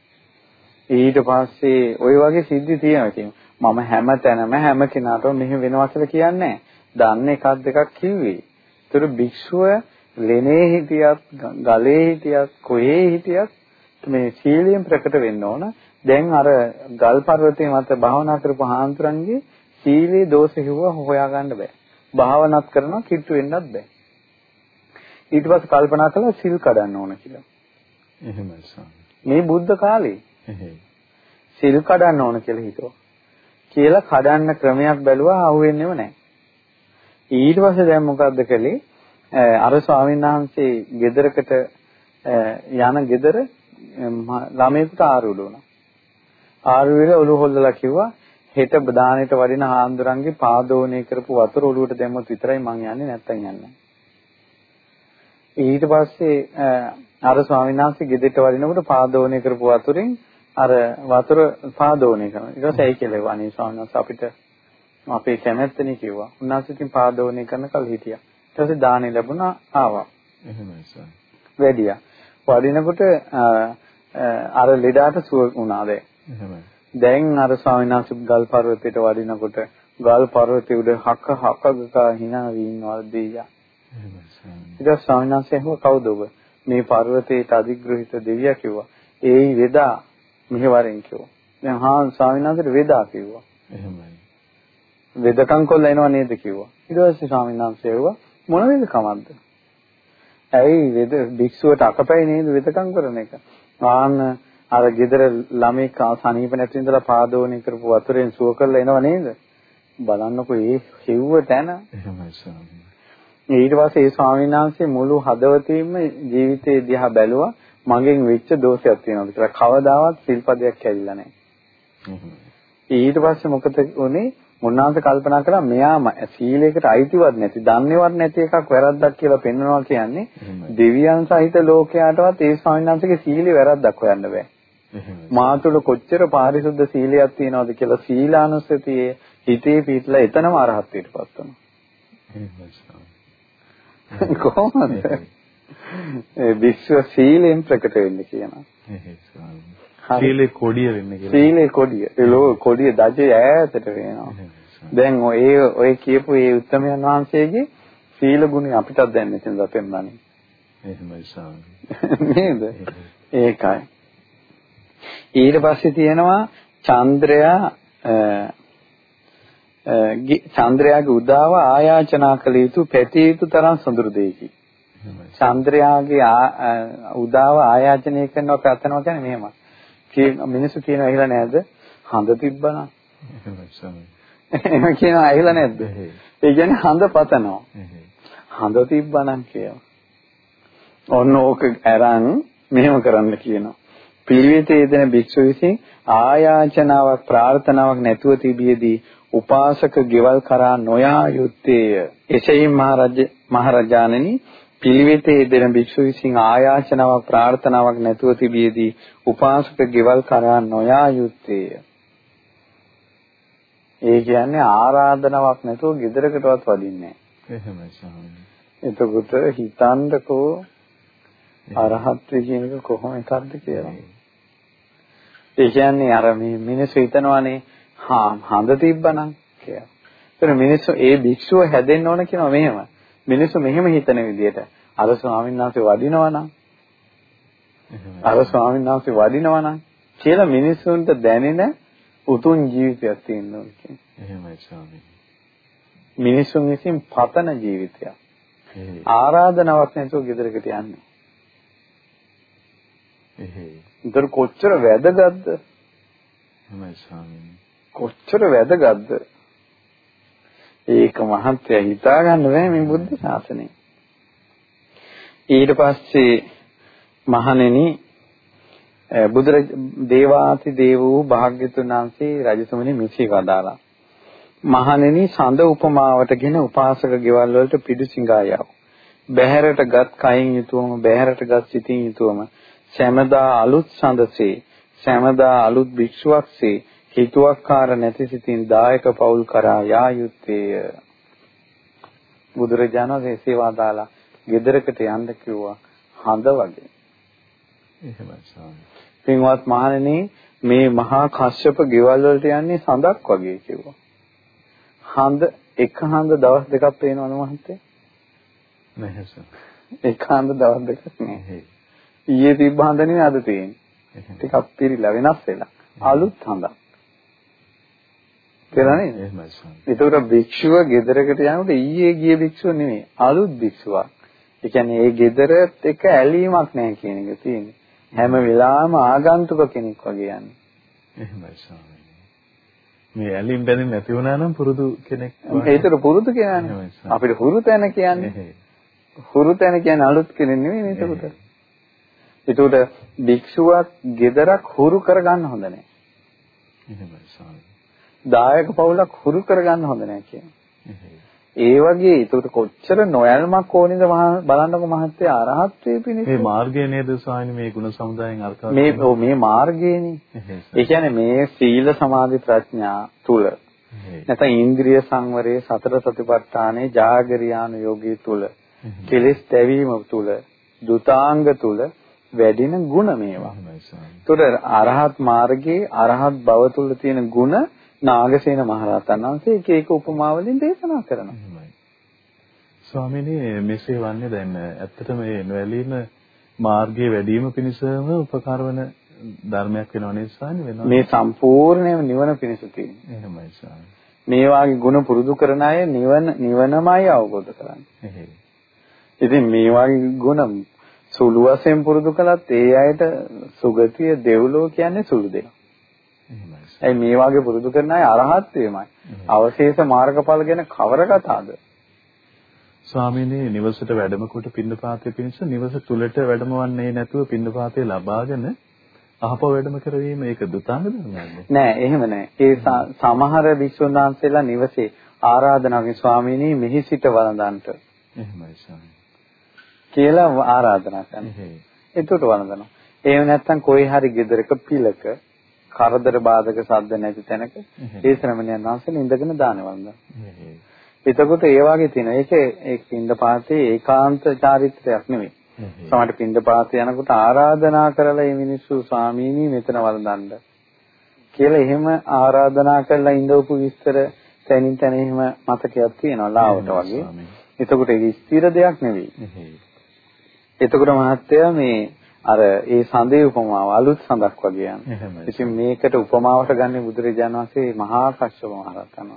ඊට පස්සේ ඔය වගේ සිද්ධි තියෙනවා කියන්නේ. මම හැම තැනම හැම කෙනාටම මෙහෙම වෙනවා කියලා කියන්නේ නැහැ. දන්න එකක් දෙකක් කිව්වේ. ඒතර භික්ෂුව ලෙනේ හිටියත්, ගලේ හිටියත්, කොහේ හිටියත් මේ සීලයෙන් ප්‍රකට වෙන්න ඕන. දැන් අර ගල් පර්වතයේ මත භාවනා කරපු හාමුදුරන්ගේ සීලේ දෝෂ හිව්ව හොයාගන්න බෑ. භාවනාත් කරනවා කිට්ටු වෙන්නත් බෑ. ඊට පස්සේ කල්පනා කළා සිල් කඩන්න ඕන කියලා. එහෙමයි ස්වාමී. මේ බුද්ධ කාලේ. සිල් කඩන්න ඕන කියලා හිතුවා. කියලා කඩන්න ක්‍රමයක් බැලුවා අහුවෙන්නේම නැහැ. ඊට පස්සේ දැන් මොකද්ද කළේ? අර ස්වාමීන් වහන්සේ ගෙදරකට යන ගෙදර ළමයෙකුට ආරුඩ වුණා. ආරුවිල ඔළුව හොල්ලලා කිව්වා හෙට දානෙට වඩින හාමුදුරන්ගේ පාදෝණය කරපු වතුර ඔළුවට දැම්මොත් විතරයි මං යන්නේ නැත්තම් යන්නේ ඊට පස්සේ අර ස්වාමීන් වහන්සේ ගෙදරට වඩිනකොට පාදෝණය කරපු වතුරෙන් අර වතුර පාදෝණය කරනවා. ඊට පස්සේ කියලා අනේ ස්වාමීන් වහන්සේ අපිට අපේ කැමැත්තනේ කිව්වා. උන්වහන්සේ ඉතින් පාදෝණය කරන කල් හිටියා. ඊට පස්සේ දානෙ ලැබුණා ආවා. එහෙමයි සර්. වැඩියා. වඩිනකොට අර ලෙඩාට සුව වුණා දැන්. එහෙමයි දැන් අර ස්වාමීන් වහන්සේ ගල් පර්වතයට වඩිනකොට ගල් පර්වතයේ උඩ හක හකගක hina වින්නවා දෙයියා. ඊට ස්වාමීන් වහන්සේ අහුව කවුද ඔබ? මේ පර්වතයට අධිග්‍රහිත දෙවියා කිව්වා. ඒයි වේදා මෙහෙවරෙන් කිව්වා. දැන් හා ස්වාමීන් වහන්සේට වේදා කිව්වා. එහෙමයි. වෙදකම් කොල්ල එනවා නේද කිව්වා. ඊට පස්සේ ස්වාමීන් වහන්සේ ඇහුවා මොන වෙදකමක්ද? ඇයි වෙද භික්ෂුවට අකපැයි නේද වෙදකම් කරන එක? ආන්න අර ගෙදර ළමෙක් සනීප නැති ඉඳලා පාදෝණය කරපු වතුරෙන් සුව කරලා එනව නේද? බලන්නකෝ ඒ හෙව්ව තැන. එහෙමයි ස්වාමී. ඊට පස්සේ ඒ ස්වාමීන් වහන්සේ මුළු හදවතින්ම ජීවිතේ දිහා බැලුවා මගෙන් වෙච්ච දෝෂයක් තියෙනවා කියලා. කවදාවත් සිල්පදයක් කැඩිලා නැහැ. ඊට පස්සේ මොකද උනේ? මුන්නාන්ත කල්පනා කළා මෙයා සීලයකට අයිතිවත් නැති, දන්නේවත් නැති එකක් වැරද්දක් කියලා පෙන්වනවා කියන්නේ දෙවියන් සහිත ලෝකයාටවත් ඒ ස්වාමීන් වහන්සේගේ සීලේ වැරද්දක් හොයන්න බෑ. මා තුළ කොච්චර පාරිශුද්ධ සීලයක් තියෙනවද කියලා සීලානුස්සතියේ හිතේ පිටලා එතනම අරහත්ත්වයටපත් වෙනවා. කොහොමද? ඒ විශ්ව සීලෙන් ප්‍රකට වෙන්නේ කියනවා. සීලේ කොඩිය වෙන්නේ කියලා. සීලේ කොඩිය. ඒ ලෝ කොඩිය දජේ ඈතට වෙනවා. දැන් ඔය ඔය කියපු ඒ උත්තමයන් වහන්සේගේ සීල ගුණය අපිටත් දැන් මෙතන දපෙන්නන්නේ. එහෙමයි ස්වාමී. නේද? ඒකයි. ඊට පස්සේ තියෙනවා චන්ද්‍රයා චන්ද්‍රයාගේ උදාව ආයාචනා කළ යුතු පැතිය යුතු තරම් සොඳුරු දෙයකි. චන්ද්‍රයාගේ උදාව ආයාචනය කරනවා ප්‍රාර්ථනා කියන්නේ මෙහෙමයි. මිනිස්සු කියනවා ඇහිලා නැද්ද? හඳ තිබ්බනම්. එහෙම කියනවා ඇහිලා නැද්ද? ඒ කියන්නේ හඳ පතනවා. හඳ තිබ්බනම් කියනවා. ඔන්න ඕක අරන් මෙහෙම කරන්න කියනවා. පිළිවෙතේ යෙදෙන භික්ෂුව විසින් ආයාචනාවක් ප්‍රාර්ථනාවක් නැතුව තිබියදී උපාසක ගෙවල් කරා නොයා යුත්තේය. එසේම මහරජ මහරජාණනි පිළිවෙතේ යෙදෙන භික්ෂුව විසින් ආයාචනාවක් ප්‍රාර්ථනාවක් නැතුව තිබියදී උපාසක ගෙවල් කරා නොයා යුත්තේය. ඒ කියන්නේ ආරාධනාවක් නැතුව ගෙදරකටවත් වදින්නේ නැහැ. එහෙමයි ස්වාමීනි. එතකොට හිතන්නකෝ අරහත් කියන එක කොහොම එකක්ද කියලා. ඒ කියන්නේ අර මේ මිනිස්සු හිතනවානේ හා හඳ තිබ්බනම් කියලා. ඒතර මිනිස්සු ඒ භික්ෂුව හැදෙන්න ඕන කියනවා මෙහෙම. මිනිස්සු මෙහෙම හිතන විදිහට අර ස්වාමීන් වහන්සේ වඩිනවනම් අර ස්වාමීන් වහන්සේ වඩිනවනම් කියලා මිනිස්සුන්ට දැනෙන උතුම් ජීවිතයක් තියෙන්න ඕන කියන්නේ. එහෙමයි ස්වාමී. මිනිසුන් විසින් පතන ජීවිතයක්. ආරාධනාවක් නැතුව ගෙදරකට යන්නේ. ඒතර කොච්චර වැදගත්ද? එහෙමයි ස්වාමීනි. කොච්චර වැදගත්ද? ඒක මහත්ය හිතා ගන්න බෑ මේ බුද්ධ ශාසනය. ඊට පස්සේ මහණෙනි බුදුර දේවාති දේව වූ භාග්‍යතුන් වහන්සේ රජතුමනි මෙසේ වදාලා. මහණෙනි සඳ උපමාවටගෙන උපාසක ගෙවල් වලට පිඩුසිඟා යව. බහැරට ගත් කයින් යුතුවම බහැරට ගත් සිතින් යුතුවම සැමදා අලුත් සඳසේ සෑමදා අලුත් භික්ෂුවක්සේ හිතුවක්කාර නැති සිතින් දායක පවුල් කරා යා යුත්තේය. බුදුරජාණන් වහන්සේ සේවාදාලා ගෙදරකට යන්න කිව්වා හඳ වගේ. එහෙමයි ස්වාමී. පින්වත් මහණෙනි මේ මහා කශ්‍යප ගෙවල් වලට යන්නේ සඳක් වගේ කිව්වා. හඳ එක හඳ දවස් දෙකක් පේනවද මහත්තයා? නැහැ සර්. එක හඳ දවස් දෙකක් නෑ. ඊයේ තිබ්බ හඳ නෙවෙයි අද තියෙන්නේ. ටිකක් පිරීලා වෙනස් වෙලා. අලුත් හඳක්. කියලා නේද? එහෙමයි සර්. ඒතකොට භික්ෂුව ගෙදරකට යනකොට ඊයේ ගිය භික්ෂුව නෙමෙයි අලුත් භික්ෂුවක්. ඒ කියන්නේ ඒ ගෙදරත් එක ඇලීමක් නැහැ කියන එක තියෙන්නේ. හැම වෙලාවෙම ආගන්තුක කෙනෙක් වගේ යන්නේ. එහෙමයි ස්වාමීනි. මේ ඇලින් බැඳින් නැති වුණා නම් පුරුදු කෙනෙක් ඒතර පුරුදු කියන්නේ. අපිට හුරු තැන කියන්නේ. හුරු තැන කියන්නේ අලුත් කෙනෙක් නෙමෙයි නේද ඒකට භික්ෂුවක් ගෙදරක් හුරු කරගන්න හොඳ නැහැ. එහෙමයි ස්වාමීනි. දායක පවුලක් හුරු කරගන්න හොඳ නැහැ කියන්නේ. ඒ වගේ ඒකට කොච්චර නොයල්මක් ඕනේද බලන්නකො මහත්තයා අරහත්ත්වයේ පිණිස. මේ මාර්ගය නේද ස්වාමීනි? මේ ගුණ සමුදායෙන් අර්ථවත් මේ ඔව් මේ මාර්ගයනේ. ඒ කියන්නේ මේ සීල සමාධි ප්‍රඥා තුල නැත්නම් ඉන්ද්‍රිය සංවරයේ සතර සතිපට්ඨානේ ජාගරියාන යෝගී තුල කෙලෙස් තැවීම තුල දුතාංග තුල වැඩින ಗುಣ මේවා. ඒතකොට අරහත් මාර්ගයේ අරහත් භව තුල තියෙන ಗುಣ නාගසේන මහරහතන් වහන්සේ එක එක උපමාවලින් දේශනා කරනවා. ස්වාමීනි මෙසේ වන්නේ දැන් ඇත්තටම මේ නොඇලීම මාර්ගයේ වැඩිම පිණිසම උපකාර වන ධර්මයක් වෙනව නේද ස්වාමීනි වෙනවා. මේ සම්පූර්ණයෙන්ම නිවන පිණිස තියෙන්නේ. එහෙමයි ස්වාමීනි. මේ වාගේ ගුණ පුරුදු කරන අය නිවන නිවනමයි අවබෝධ කරන්නේ. එහෙයි. ඉතින් මේ වාගේ ගුණ සුළු වශයෙන් පුරුදු කළත් ඒ අයට සුගතිය දෙව්ලෝ කියන්නේ සුළු දෙයක්. ඒ මේ වාගේ පුරුදු කරන අය අරහත් වීමයි. අවශේෂ මාර්ගඵල ගැන කවර කතාවද? ස්වාමීනි නිවසට වැඩම කොට පින්නපාතේ පිණිස නිවස තුලට වැඩමවන්නේ නැතුව පින්නපාතේ ලබාගෙන අහපව වැඩම කරවීම ඒක දුතාංග ධර්මයක්ද? නෑ එහෙම නෑ. ඒ සමහර වහන්සේලා නිවසේ ආරාධනාවකින් ස්වාමීනි මෙහි සිට වළඳන්ට. එහෙමයි ස්වාමීනි. කියලා ආරාධනා කරනවා. එතකොට වළඳනවා. එහෙම නැත්නම් කොයි හරි ගෙදරක පිලක කරදර බාධක සද්ද නැති තැනක ඒ ශ්‍රමණයන් වහන්සේලා ඉඳගෙන දාන වන්දනා. එතකොට ඒ වගේ තියෙනවා. ඒක ඒ පින්ඳ පාතේ ඒකාන්ත චාරිත්‍රයක් නෙවෙයි. සමහර පින්ඳ පාතේ යනකොට ආරාධනා කරලා මේ මිනිස්සු ස්වාමීනි මෙතන වළඳන්න කියලා එහෙම ආරාධනා කරලා ඉඳවපු විස්තර තැනින් තැන එහෙම මතකයක් තියෙනවා ලාවට වගේ. එතකොට ඒක ස්ථිර දෙයක් නෙවෙයි. එතකොට මහත්තයා මේ අර ඒ සඳේ උපමාව අලුත් සඳක් වගේ යන. ඉතින් මේකට උපමාවට ගන්න බුදුරජාණන් වහන්සේ මහා කශ්‍යප මහ රහතන්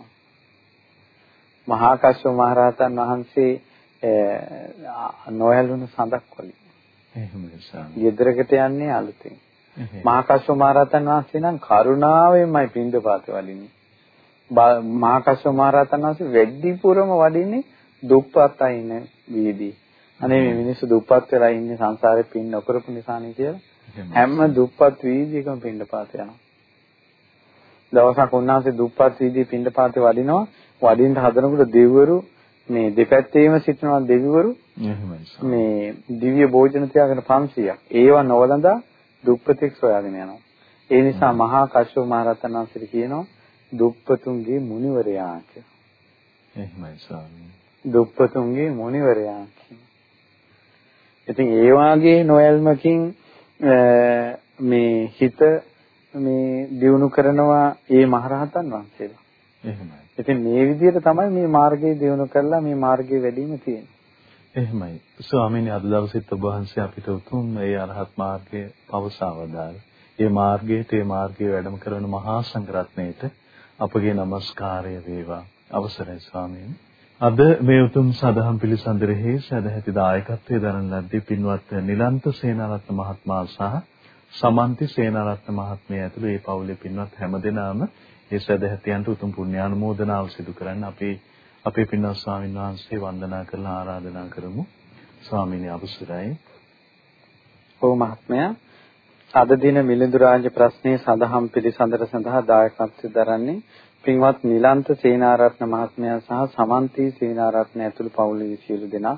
මහා කශ්‍යප මහ රහතන් වහන්සේ නොයලුණු සඳක් වගේ. එහෙමයි සාම. යෙදරකට යන්නේ අලුතෙන්. මහා කශ්‍යප මහ රහතන් වහන්සේ නම් කරුණාවෙන්මයි පින්දපාත වඩින්නේ. මහා කශ්‍යප මහ රහතන් වහන්සේ වැඩිපුරම වඩින්නේ දුප්පත් අය ඉන්න වීදී. අනේ මේ මිනිස්සු දුප්පත් වෙලා ඉන්නේ සංසාරේ පින් නොකරපු නිසානේ කියලා හැම දුප්පත් වීදිකම පින්ඩපාත යනවා. දවසක් උන්වහන්සේ දුප්පත් වීදියේ පින්ඩපාතේ වඩිනවා. වඩින්න හදනකොට දෙවිවරු මේ දෙපැත්තේම සිටිනවා දෙවිවරු මේ දිව්‍ය භෝජන තියාගෙන 500ක්. ඒව නොවලඳා දුප්පතෙක් සොයාගෙන යනවා. ඒ නිසා මහා කශ්‍යප මහ රහතන් වහන්සේ කියනවා දුප්පතුන්ගේ මුනිවරයා කියලා. එහෙමයි ස්වාමී. දුප්පතුන්ගේ මුනිවරයා කියලා. ඉතින් ඒ වාගේ නොයල්මකින් මේ හිත මේ දියුණු කරනවා ඒ මහරහතන් වහන්සේලා. එහෙමයි. ඉතින් මේ විදිහට තමයි මේ මාර්ගය දියුණු කරලා මේ මාර්ගයේ වැඩිම තියෙන්නේ. එහෙමයි. ස්වාමීනි අද දවසෙත් ඔබ වහන්සේ අපිට උතුම් මේ අරහත් මාර්ගයේ පවසවදාල්. මේ මාර්ගයට මේ මාර්ගයේ වැඩම කරන මහා සංඝරත්නයට අපගේ নমස්කාරය වේවා. අවසරයි ස්වාමීනි. අද මේ උතුම් සදහම් පිළිසඳරෙහි සදැහැති දායකත්වයේ දරන ලද්දේ පින්වත් නිලන්ත සේනාරත්න මහත්මයා සහ සමන්ති සේනාරත්න මහත්මිය ඇතුළු ඒ පවුලේ පින්වත් හැමදෙනාම ඒ සදැහැතියන්ට උතුම් පුණ්‍යානුමෝදනාව සිදු කරන්න අපි අපේ පින්වත් ස්වාමීන් වහන්සේ වන්දනා කරලා ආරාධනා කරමු. ස්වාමීනි අවසරයි. ඔව් මහත්මයා. අද දින මිලිඳු රාජ ප්‍රශ්නයේ සදහම් පිළිසඳර සඳහා දායකත්වය දරන්නේ පින්වත් නිලන්ත සේනාරත්න මහත්මයා සහ සමන්ති සේනාරත්න ඇතුළු පවුලේ සියලු දෙනා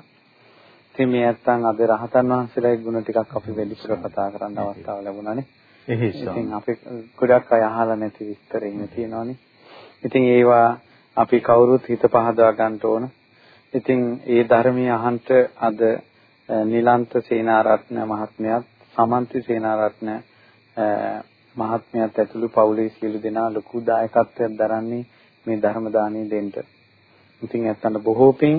ඉතින් මේ නැත්තම් අද රහතන් වහන්සේලාගේ ගුණ ටිකක් අපි වැඩිපුර කතා කරන්න අවස්ථාව ලැබුණානේ. ඉතින් අපි ගොඩක් අය අහලා නැති විස්තර එහෙම තියෙනවානේ. ඉතින් ඒවා අපි කවුරුත් හිත පහදා ගන්න ඕන. ඉතින් ඒ ධර්මයේ අහන්ට අද නිලන්ත සේනාරත්න මහත්මයාත් සමන්ති සේනාරත්න මහත්මයාත් ඇතුළු පවුලේ සියලු දෙනා ලොකු දායකත්වයක් දරන්නේ මේ ධර්ම දාණය දෙන්න. ඉතින් ඇත්තට බොහෝ පින්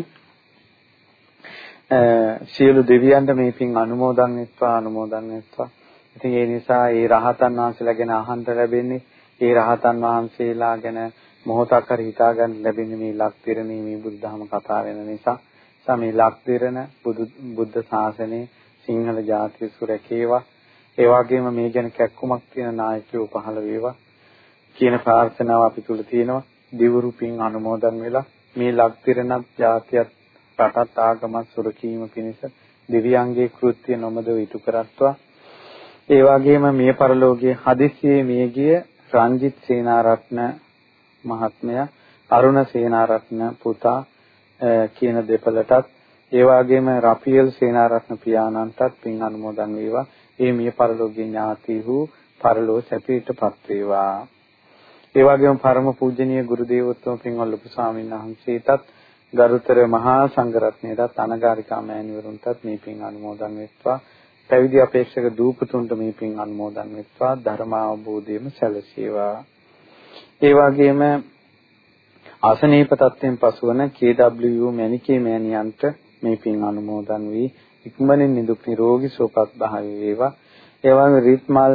සියලු දෙවියන්ට මේ පින් අනුමෝදන් වෙත්වා අනුමෝදන් වෙත්වා. ඉතින් ඒ නිසා ඒ රහතන් වහන්සේලා ගැන අහන්න ලැබෙන්නේ ඒ රහතන් වහන්සේලා ගැන මොහොතක් හරි හිතා ගන්න ලැබෙන්නේ මේ ලක්තිරණී මේ බුද්ධහම කතා වෙන නිසා. නිසා මේ ලක්තිරණ බුදු බුද්ධ ශාසනයේ සිංහල ජාතිය සුරකේවා. ඒ වගේම මේ ගැන කැක්කුමක් තියෙන නායකයෝ පහළ වේවා කියන ප්‍රාර්ථනාව අපි තුල තියෙනවා. දිවුරු පින් අනුමෝදන් වෙලා මේ ලක්තිරණත් ජාතියත් රටත් ආගමත් සුරකීම පිණිස දිව්‍යංගයේ කෘත්‍ය නොමදව ඉටු කරත්වා ඒ වගේම මිය පරලෝකයේ හදිස්සියේ මියගිය රංජිත් සේනාරත්න මහත්මයා අරුණ සේනාරත්න පුතා කියන දෙපළටත් ඒ වගේම රපියල් සේනාරත්න පියාණන්ටත් පින් අනුමෝදන් වේවා. ඒ මිය පරලෝකීය ඥාතිහු පරලෝ සැපයටපත් වේවා. ඒ වගේම පරම පූජනීය ගුරු දේවෝත්තම පින්වල් ලොකු ස්වාමීන් වහන්සේටත් ගරුතර මහා සංඝරත්නයටත් අනගාരികා මෑණිවරුන්ටත් මේ පින් අනුමෝදන් වෙත්වා. පැවිදි අපේක්ෂක දූපතුන්ට මේ පින් අනුමෝදන් වෙත්වා. ධර්ම අවබෝධයම සැලසේවා. ඒ වගේම අසනීප තත්ත්වයෙන් පසුවන KW මැණිකේ මෑණියන්ට මේ පින් අනුමෝදන් වී ඉක්මනින් නිදුක් නිරෝගී සුවපත් භාවය වේවා. ඒ වගේම රිත්මල්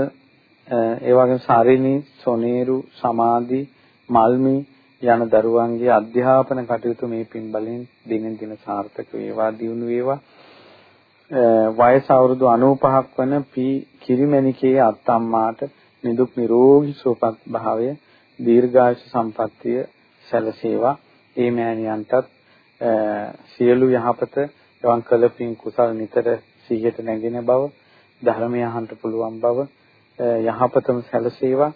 ඒ වගේම සාරිනී සොනේරු සමාධි මල්මි යන දරුවන්ගේ අධ්‍යාපන කටයුතු මේ පින් බලෙන් දිනෙන් දින සාර්ථක වේවා දියුණු වේවා වයස අවුරුදු 95ක් වන පී කිරිමැණිකේ අත්තම්මාට නිදුක් නිරෝගී සුවපත් භාවය දීර්ඝායුෂ සම්පන්නිය සැලසේවා ඒ මෑණියන්ටත් සියලු යහපත එවන් කළ පින් කුසල් නිතර සිහියට නැගෙන බව ධර්මය අහන්න පුළුවන් බව යහපතම සැලසේවා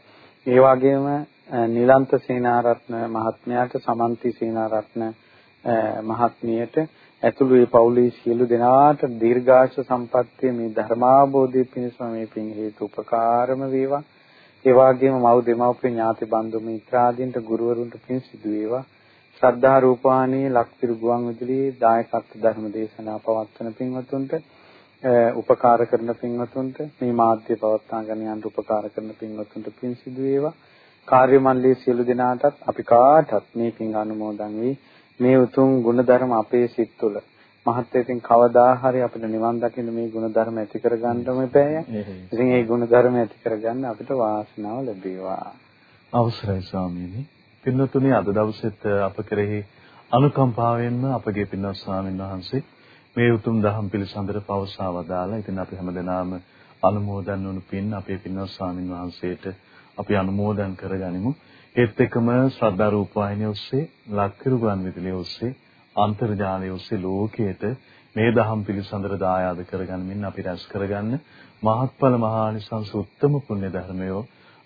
ඒ වගේම නිලන්ත සේනාරත්න මහත්මයාට සමන්ති සේනාරත්න මහත්මියට ඇතුළු ඒ පවුලේ සියලු දෙනාට දීර්ඝාෂ සම්පත්තිය මේ ධර්මාබෝධය පිණිස මේ පින් හේතු උපකාරම වේවා ඒ වගේම මව් දෙමව්පිය ඥාති බන්දු මිත්‍රාදීන්ට ගුරුවරුන්ට පින් සිදු වේවා. ශ්‍රද්ධා රූපාණී ලක්තිරු ගුවන් විදුලි දායකත්ව ධර්ම දේශනා පවත්වන පින්වතුන්ට උපකාර කරන පින්වතුන්ට මේ මාධ්‍ය පවත්වා ගන්නයන්ට උපකාර කරන පින්වතුන්ට පින් සිදු වේවා කාර්ය මණ්ඩලයේ සියලු දෙනාටත් අපි කාටත් මේ පින් අනුමෝදන් වී මේ උතුම් ගුණ ධර්ම අපේ සිත් තුළ මහත් වේතින් කවදා හරි අපිට නිවන් දකින්න මේ ගුණ ධර්ම ඇති කරගන්නම බෑ. ඉතින් මේ ගුණ ධර්ම ඇති කරගන්න අපිට වාසනාව ලැබේවා. අවසරයි ස්වාමීනි. පින්නතුනි අද දවසෙත් අප කෙරෙහි අනුකම්පාවෙන්ම අපගේ පින්වත් ස්වාමීන් වහන්සේ මේ උතුම් දහම් පිළිසඳර පවසා වදාලා. ඉතින් අපි හැමදෙනාම අනුමෝදන් වුණු පින් අපේ පින්වත් ස්වාමීන් වහන්සේට අපි අනුමෝදන් කරගනිමු. ඒත් එක්කම ශ්‍රද්ධා රූපවාහිනිය ඔස්සේ ලක්කිරු ගුවන් විදුලිය ඔස්සේ අන්තර්ජාලය ඔස්සේ ලෝකයට මේ දහම් පිළිසඳර දායාද කරගන්නමින් අපි රැස් කරගන්න මහත්ඵල මහානිසංස උත්තම පුණ්‍ය ධර්මය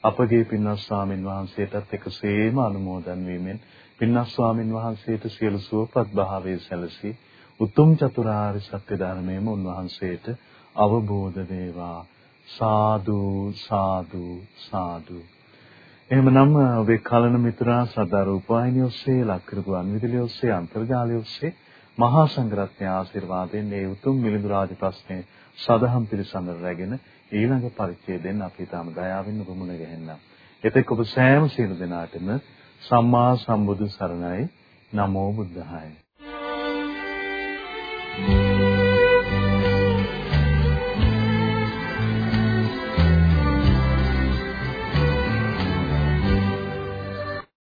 අපගේ පින්වත් ස්වාමින් වහන්සේටත් එකසේම අනුමෝදන් වීමෙන් පින්වත් ස්වාමින් වහන්සේට සියලු සුවපත් භාවයේ සැලසී උතුම් චතුරාර්ය සත්‍ය ධර්මයේම උන්වහන්සේට අවබෝධ වේවා. සාදු සාදු සාදු. එහෙමනම් ඔබේ කලන මිතුරා සදා රූපවාහිනිය ඔස්සේ ලක්කරපු අන්විදලිය ඔස්සේ අන්තර්ජාලය ඔස්සේ මහා සංඝරත්නයේ ආශිර්වාදයෙන් මේ උතුම් මිලිඳු රාජ ප්‍රශ්නේ සදහම් පිළිසඳර රැගෙන ඊළඟ පරිච්ඡේදයෙන් අපි තාම දයාවෙන් උපමුණ ගැහෙන්නම්. එතෙක් ඔබ සෑම සියලු දෙනාටම සම්මා සම්බුදු සරණයි නමෝ බුද්ධාය